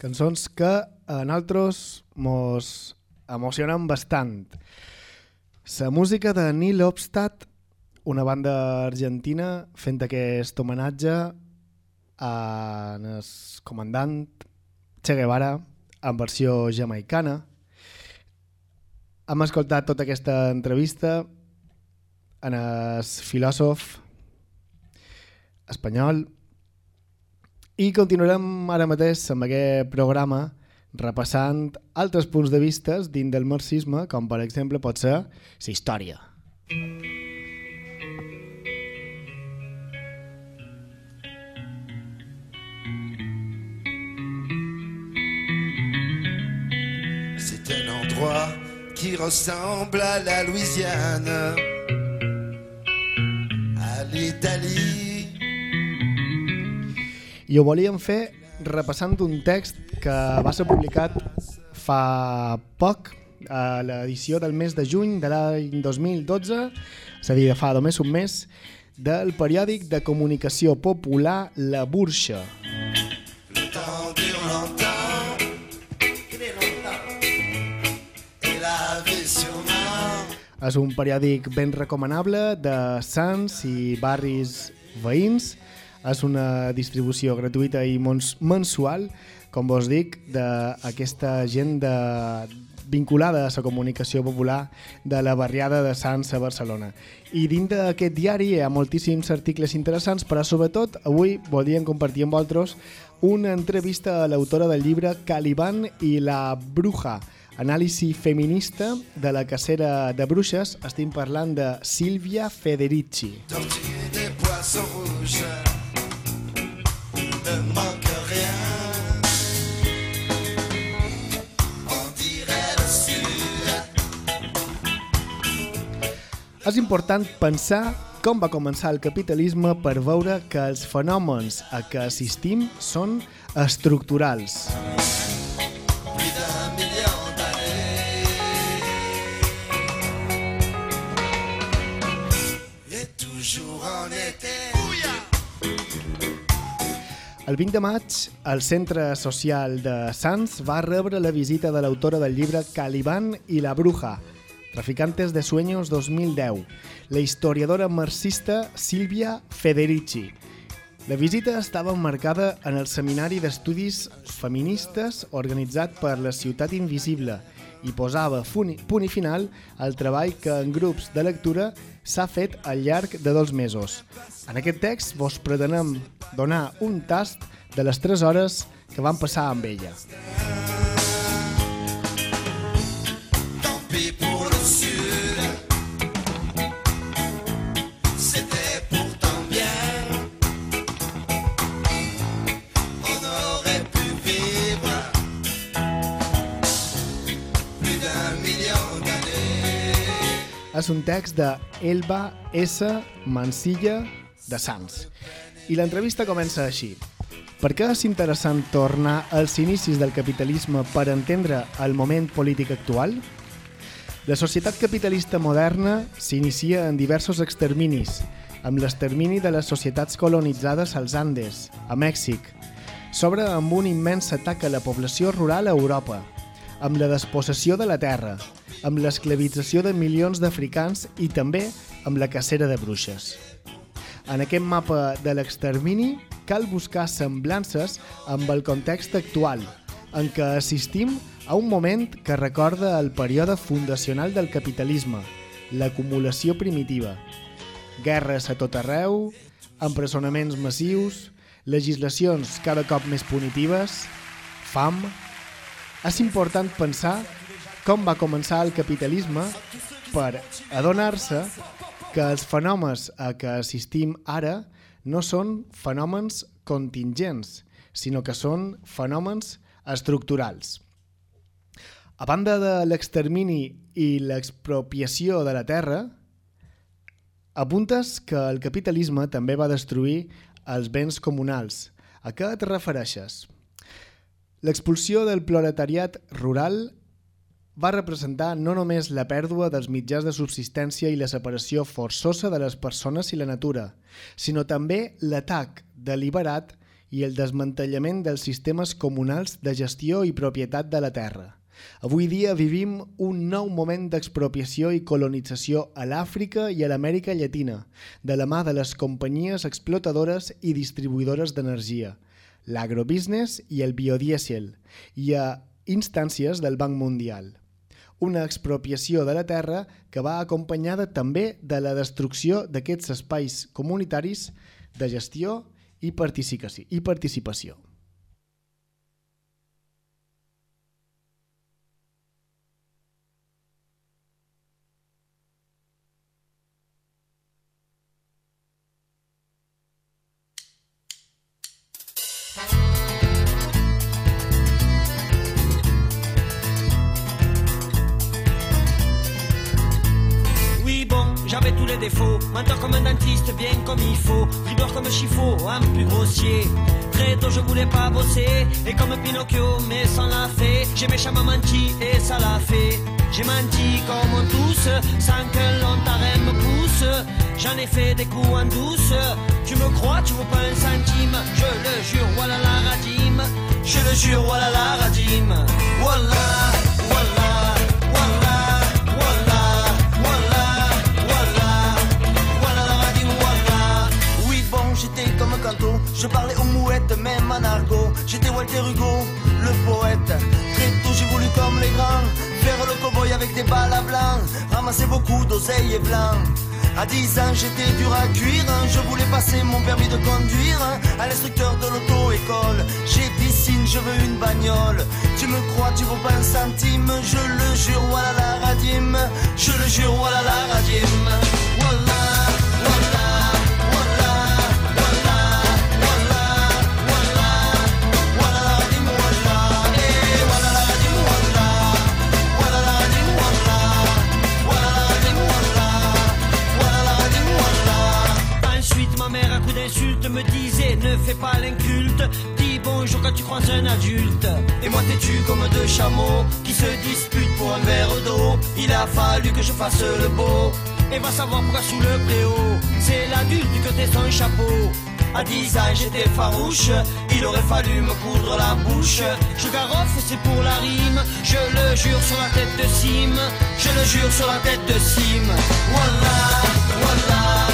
Cançons que a nosaltres mos emocionen bastant. La música de Neil Obstadt, una banda argentina fent aquest homenatge al comandant Che Guevara en versió jamaicana. Hem escoltat tota aquesta entrevista en el filòsof espanyol i continuarem ara mateix amb aquest programa repassant altres punts de vista dins del marxisme, com per exemple pot ser la història. C'est un endroit qui ressemble à la Louisiane, à l'Italie i ho volíem fer repassant un text que va ser publicat fa poc, a l'edició del mes de juny de l'any 2012, és a dir, fa només un mes, del periòdic de comunicació popular La Burxa. És un periòdic ben recomanable de Sants i barris veïns és una distribució gratuïta i mensual, com vos dic, d'aquesta gent de, vinculada a la comunicació popular de la barriada de Sants a Barcelona. I dins d'aquest diari hi ha moltíssims articles interessants, però sobretot avui volíem compartir amb vosaltres una entrevista a l'autora del llibre Caliban i la bruja, anàlisi feminista de la cacera de bruixes. Estem parlant de Sílvia Federici. Tortilla És important pensar com va començar el capitalisme per veure que els fenòmens a què assistim són estructurals. El 20 de maig, el Centre Social de Sants va rebre la visita de l'autora del llibre Caliban i la Bruja, Traficantes de Sueños 2010, la historiadora marxista Sílvia Federici. La visita estava emmarcada en el Seminari d'Estudis Feministes organitzat per la Ciutat Invisible i posava punt i final al treball que en grups de lectura s'ha fet al llarg de dos mesos. En aquest text vos pretenem donar un tast de les tres hores que van passar amb ella. És un text de Elba S. Mansilla de Sants. I l'entrevista comença així. Per què és interessant tornar als inicis del capitalisme per entendre el moment polític actual? La societat capitalista moderna s'inicia en diversos exterminis, amb l'extermini de les societats colonitzades als Andes, a Mèxic. S'obre amb un immens atac a la població rural a Europa, amb la despossessió de la terra, amb l'esclavització de milions d'africans i també amb la cacera de bruixes. En aquest mapa de l'extermini cal buscar semblances amb el context actual, en què assistim a un moment que recorda el període fundacional del capitalisme, l'acumulació primitiva. Guerres a tot arreu, empresonaments massius, legislacions cada cop més punitives, fam... És important pensar com va començar el capitalisme per adonar-se que els fenòmens a què assistim ara no són fenòmens contingents, sinó que són fenòmens estructurals. A banda de l'extermini i l'expropiació de la terra, apuntes que el capitalisme també va destruir els béns comunals. A què et refereixes? L'expulsió del proletariat rural va representar no només la pèrdua dels mitjans de subsistència i la separació forçosa de les persones i la natura, sinó també l'atac deliberat i el desmantellament dels sistemes comunals de gestió i propietat de la terra. Avui dia vivim un nou moment d'expropiació i colonització a l'Àfrica i a l'Amèrica Llatina, de la mà de les companyies explotadores i distribuïdores d'energia, l'agrobusiness i el biodiesel, i a instàncies del Banc Mundial una expropiació de la terra que va acompanyada també de la destrucció d'aquests espais comunitaris de gestió i participació. défaut. Qui se disputent pour un verre d'eau. Il a fallu que je fasse le beau. Et va savoir pourquoi sous le préau, c'est l'adulte que t'es son chapeau. À 10 ans j'étais farouche, il aurait fallu me coudre la bouche. Je garoffe, c'est pour la rime, je le jure sur la tête de cime, je le jure sur la tête de cime. Voilà, voilà.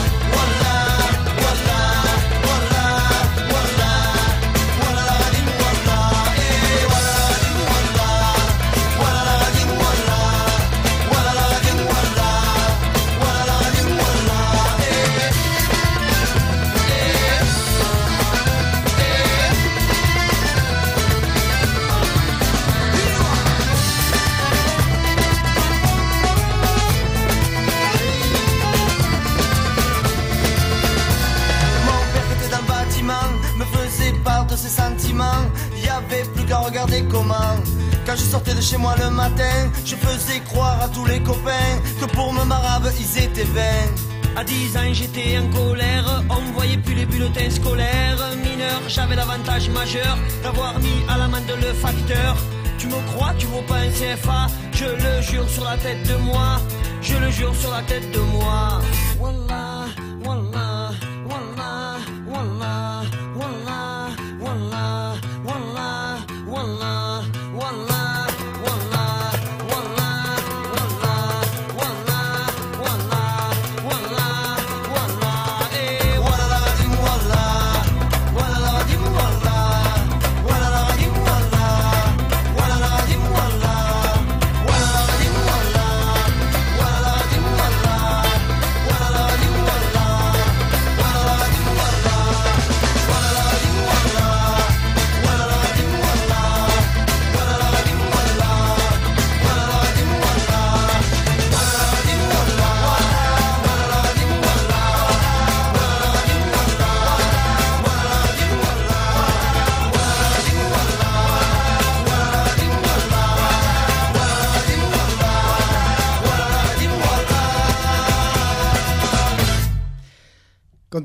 Je sortais de chez moi le matin, je faisais croire à tous les copains que pour me marabe ils étaient vains. À 10 ans j'étais en colère, on voyait plus les bulletins scolaires. Mineur, j'avais l'avantage majeur d'avoir mis à l'amende le facteur. Tu me crois, tu vaux pas un CFA, je le jure sur la tête de moi, je le jure sur la tête de moi.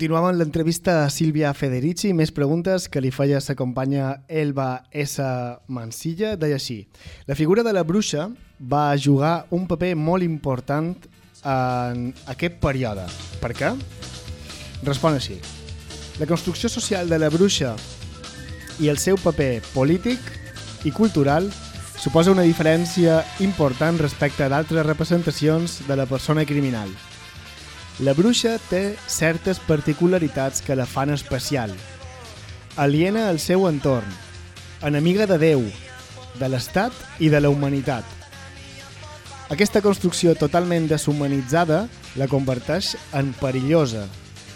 Continuem amb l'entrevista a Sílvia Federici. Més preguntes que li feia sa companya Elba S. Mansilla. Deia així, la figura de la bruixa va jugar un paper molt important en aquest període. Per què? Respon així. La construcció social de la bruixa i el seu paper polític i cultural suposa una diferència important respecte d'altres representacions de la persona criminal. La bruixa té certes particularitats que la fan especial. Aliena al seu entorn, enemiga de Déu, de l'Estat i de la humanitat. Aquesta construcció totalment deshumanitzada la converteix en perillosa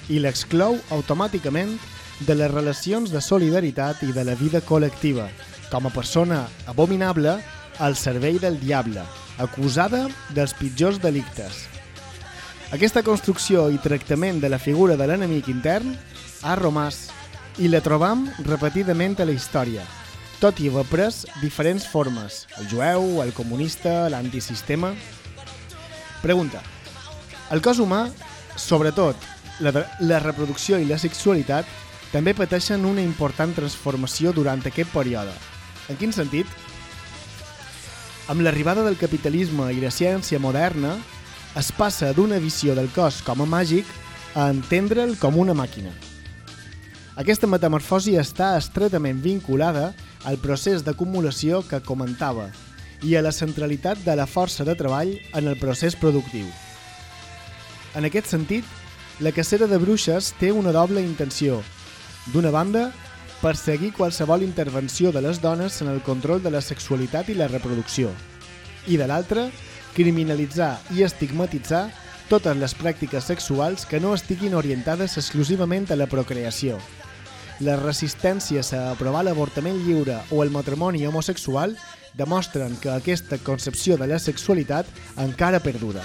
i l'exclou automàticament de les relacions de solidaritat i de la vida col·lectiva, com a persona abominable al servei del diable, acusada dels pitjors delictes, aquesta construcció i tractament de la figura de l'enemic intern ha romàs i la trobam repetidament a la història, tot i haver pres diferents formes, el jueu, el comunista, l'antisistema... Pregunta. El cos humà, sobretot la, la reproducció i la sexualitat, també pateixen una important transformació durant aquest període. En quin sentit? Amb l'arribada del capitalisme i la ciència moderna, es passa d'una visió del cos com a màgic a entendre'l com una màquina. Aquesta metamorfosi està estretament vinculada al procés d'acumulació que comentava i a la centralitat de la força de treball en el procés productiu. En aquest sentit, la cacera de bruixes té una doble intenció. D'una banda, perseguir qualsevol intervenció de les dones en el control de la sexualitat i la reproducció. I de l'altra, criminalitzar i estigmatitzar totes les pràctiques sexuals que no estiguin orientades exclusivament a la procreació. Les resistències a aprovar l'avortament lliure o el matrimoni homosexual demostren que aquesta concepció de la sexualitat encara perdura.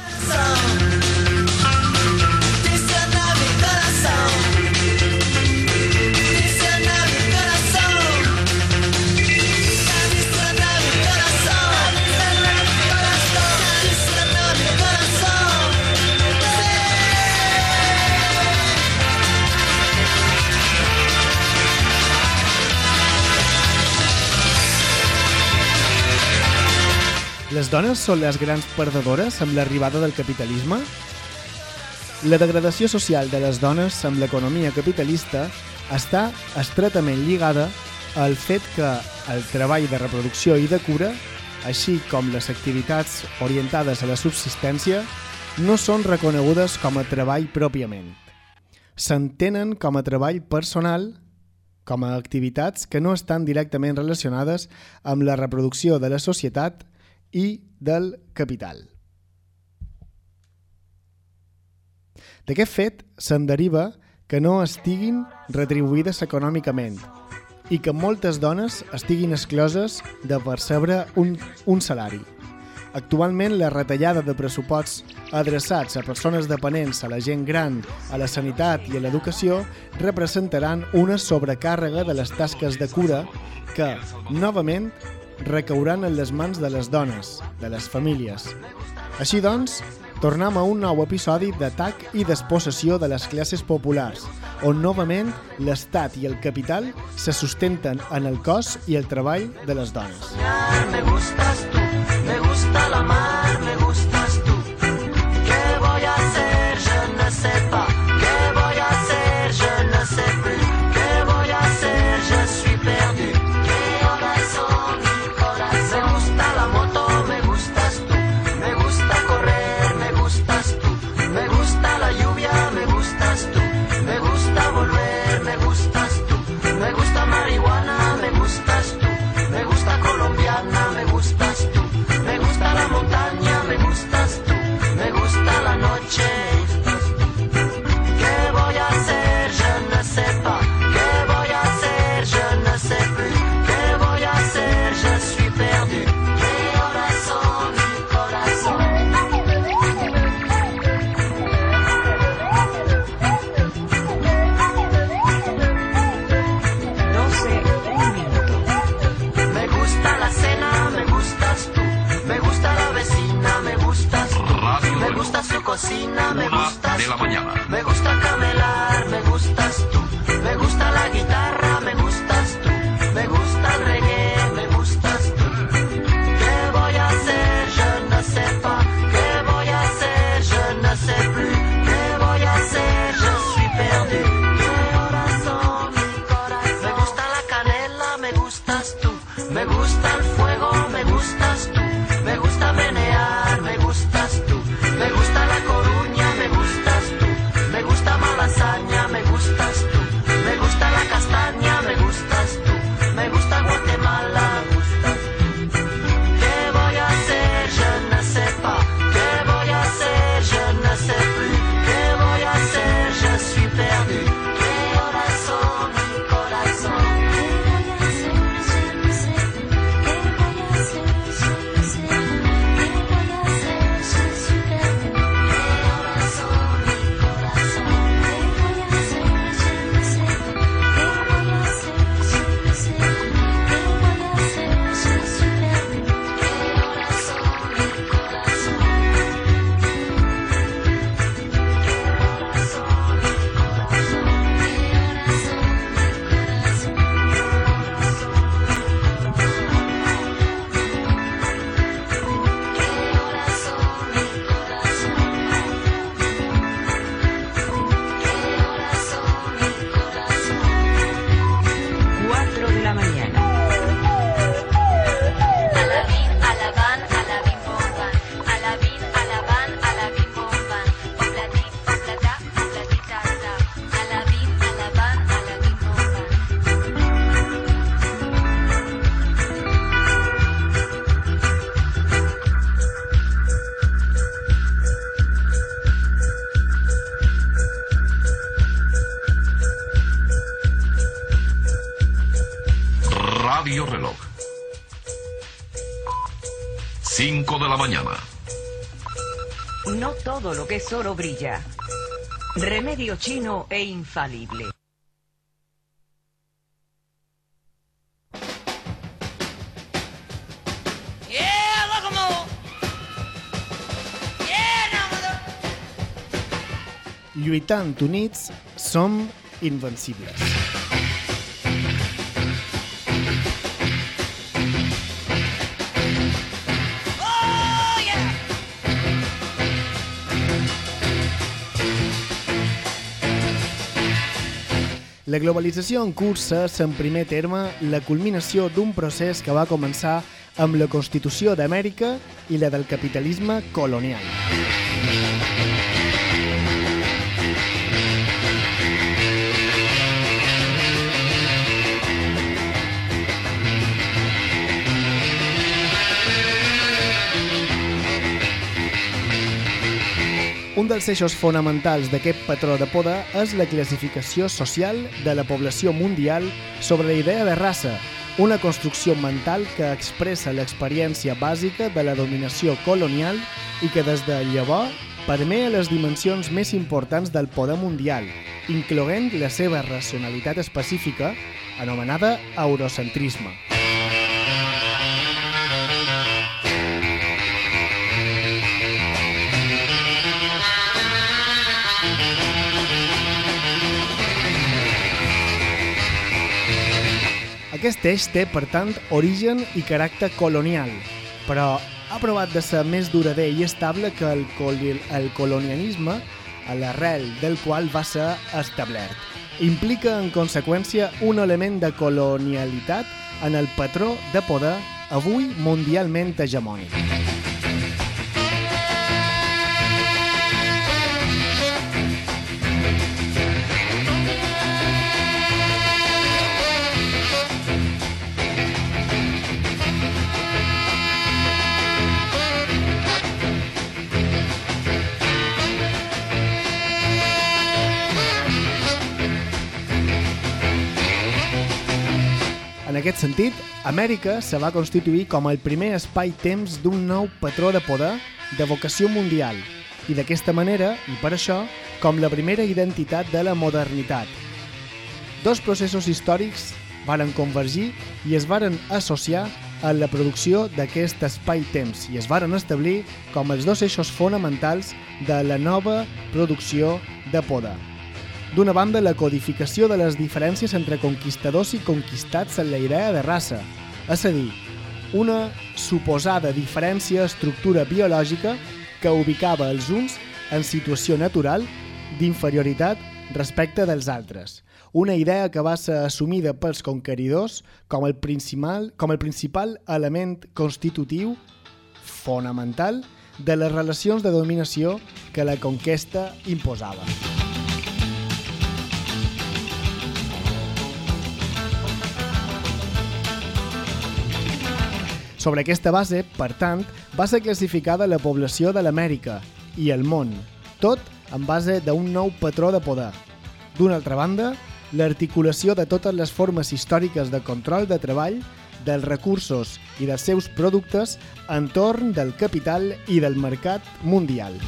Dones són les grans perdedores amb l'arribada del capitalisme? La degradació social de les dones amb l'economia capitalista està estretament lligada al fet que el treball de reproducció i de cura, així com les activitats orientades a la subsistència, no són reconegudes com a treball pròpiament. S'entenen com a treball personal com a activitats que no estan directament relacionades amb la reproducció de la societat i del capital. D'aquest fet se'n deriva que no estiguin retribuïdes econòmicament i que moltes dones estiguin excloses de percebre un, un salari. Actualment, la retallada de pressuposts adreçats a persones dependents, a la gent gran, a la sanitat i a l'educació representaran una sobrecàrrega de les tasques de cura que, novament, recauran en les mans de les dones, de les famílies. Així doncs, tornem a un nou episodi d'atac i despossessió de les classes populars, on novament l'Estat i el capital se sustenten en el cos i el treball de les dones. Me gustas tú, me gusta la mar, que es oro brilla. Remedio chino e infalible. Lluitant units, som invencibles. La globalització en curs és, en primer terme, la culminació d'un procés que va començar amb la Constitució d'Amèrica i la del capitalisme colonial. Un dels eixos fonamentals d'aquest patró de poda és la classificació social de la població mundial sobre la idea de raça, una construcció mental que expressa l'experiència bàsica de la dominació colonial i que des de llavors permea les dimensions més importants del poder mundial, incloent la seva racionalitat específica, anomenada eurocentrisme. Aquest eix té, per tant, origen i caràcter colonial, però ha provat de ser més durader i estable que el, el colonialisme a l'arrel del qual va ser establert. Implica, en conseqüència, un element de colonialitat en el patró de poder avui mundialment hegemònic. Aquest sentit, Amèrica se va constituir com el primer espai-temps d'un nou patró de poder de vocació mundial i d'aquesta manera, i per això, com la primera identitat de la modernitat. Dos processos històrics varen convergir i es varen associar a la producció d'aquest espai-temps i es varen establir com els dos eixos fonamentals de la nova producció de poder. D'una banda, la codificació de les diferències entre conquistadors i conquistats en la idea de raça, és a dir, una suposada diferència estructura biològica que ubicava els uns en situació natural d'inferioritat respecte dels altres. Una idea que va ser assumida pels conqueridors com el principal, com el principal element constitutiu fonamental de les relacions de dominació que la conquesta imposava. Sobre aquesta base, per tant, va ser classificada la població de l'Amèrica i el món, tot en base d'un nou patró de poder. D'una altra banda, l'articulació de totes les formes històriques de control de treball, dels recursos i dels seus productes entorn del capital i del mercat mundial.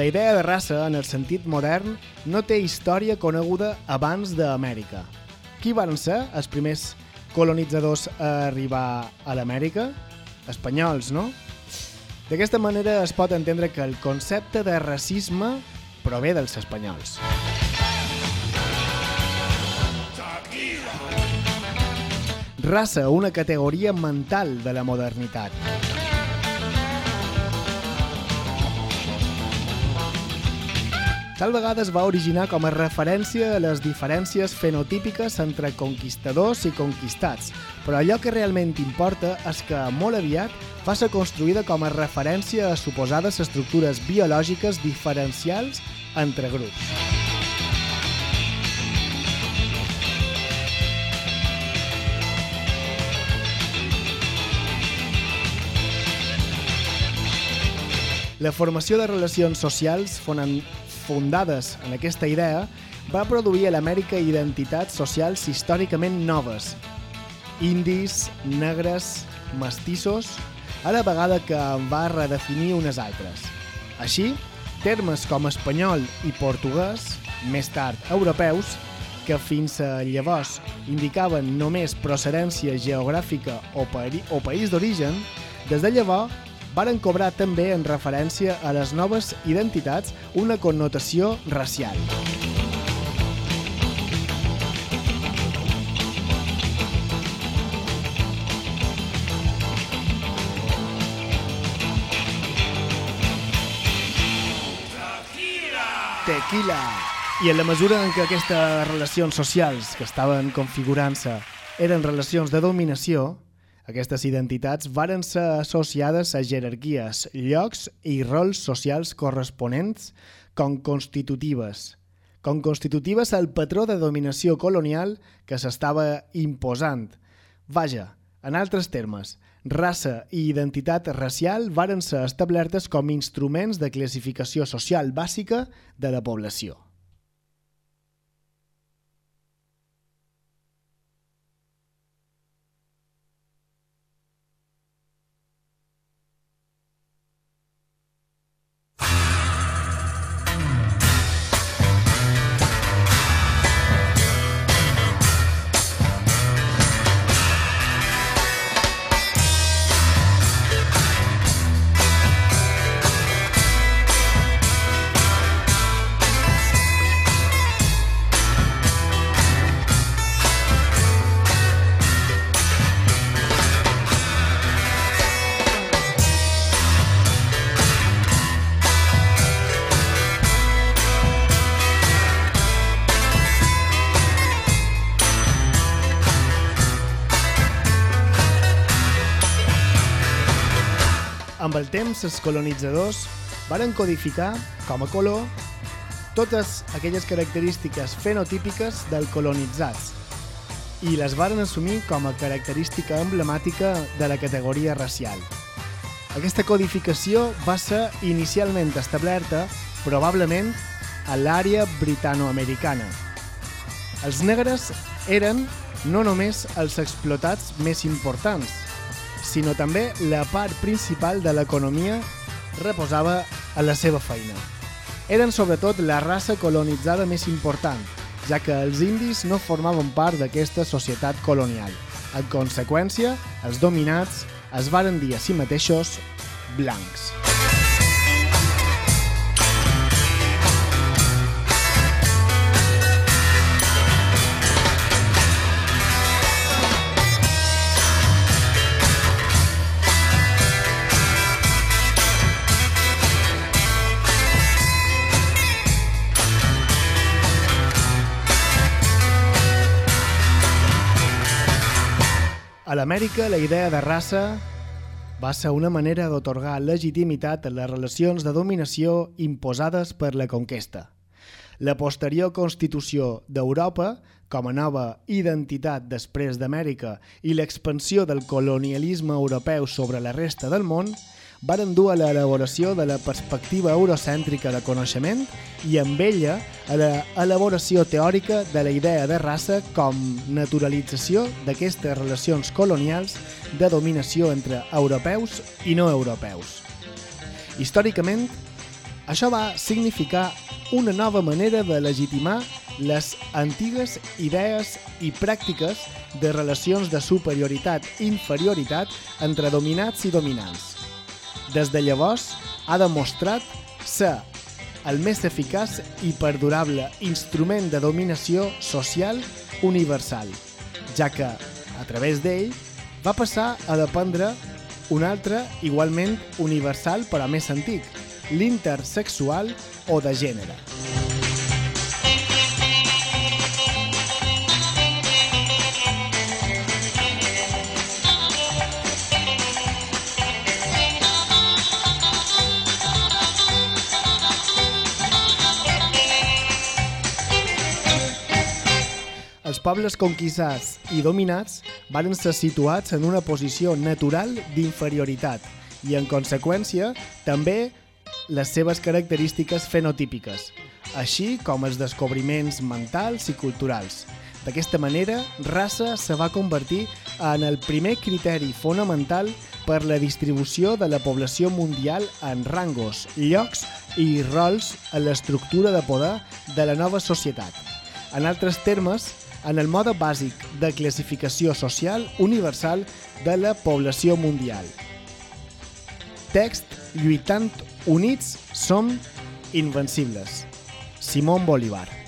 La idea de raça, en el sentit modern, no té història coneguda abans d'Amèrica. Qui van ser els primers colonitzadors a arribar a l'Amèrica? Espanyols, no? D'aquesta manera es pot entendre que el concepte de racisme prové dels espanyols. Raça, una categoria mental de la modernitat. Tal vegada es va originar com a referència a les diferències fenotípiques entre conquistadors i conquistats, però allò que realment importa és que molt aviat va ser construïda com a referència a suposades estructures biològiques diferencials entre grups. La formació de relacions socials fundades en aquesta idea, va produir a l'Amèrica identitats socials històricament noves. Indis, negres, mestissos, a la vegada que en va redefinir unes altres. Així, termes com espanyol i portuguès, més tard europeus, que fins a llavors indicaven només procedència geogràfica o, o país d'origen, des de llavors varen cobrar també en referència a les noves identitats una connotació racial. Tequila! I en la mesura en què aquestes relacions socials que estaven configurant-se eren relacions de dominació, aquestes identitats varen ser associades a jerarquies, llocs i rols socials corresponents com constitutives, com constitutives al patró de dominació colonial que s'estava imposant. Vaja, en altres termes, raça i identitat racial varen ser establertes com instruments de classificació social bàsica de la població. El temps, els colonitzadors varen codificar, com a color, totes aquelles característiques fenotípiques del colonitzats i les varen assumir com a característica emblemàtica de la categoria racial. Aquesta codificació va ser inicialment establerta, probablement, a l'àrea britanoamericana. Els negres eren no només els explotats més importants, sinó també la part principal de l'economia reposava a la seva feina. Eren sobretot la raça colonitzada més important, ja que els indis no formaven part d'aquesta societat colonial. En conseqüència, els dominats es varen dir a si mateixos blancs. L'Amèrica, la idea de raça va ser una manera d'otorgar legitimitat a les relacions de dominació imposades per la conquesta. La posterior Constitució d'Europa, com a nova identitat després d'Amèrica i l'expansió del colonialisme europeu sobre la resta del món, varen dur a l'elaboració de la perspectiva eurocèntrica de coneixement i amb ella a l'elaboració teòrica de la idea de raça com naturalització d'aquestes relacions colonials de dominació entre europeus i no europeus. Històricament, això va significar una nova manera de legitimar les antigues idees i pràctiques de relacions de superioritat-inferioritat entre dominats i dominants des de llavors ha demostrat ser el més eficaç i perdurable instrument de dominació social universal, ja que, a través d'ell, va passar a dependre un altre igualment universal però més antic, l'intersexual o de gènere. Els pobles conquistats i dominats van ser situats en una posició natural d'inferioritat i, en conseqüència, també les seves característiques fenotípiques, així com els descobriments mentals i culturals. D'aquesta manera, raça se va convertir en el primer criteri fonamental per la distribució de la població mundial en rangos, llocs i rols en l'estructura de poder de la nova societat. En altres termes, en el mode bàsic de classificació social universal de la població mundial. Text Lluitant units som invencibles. Simón Bolívar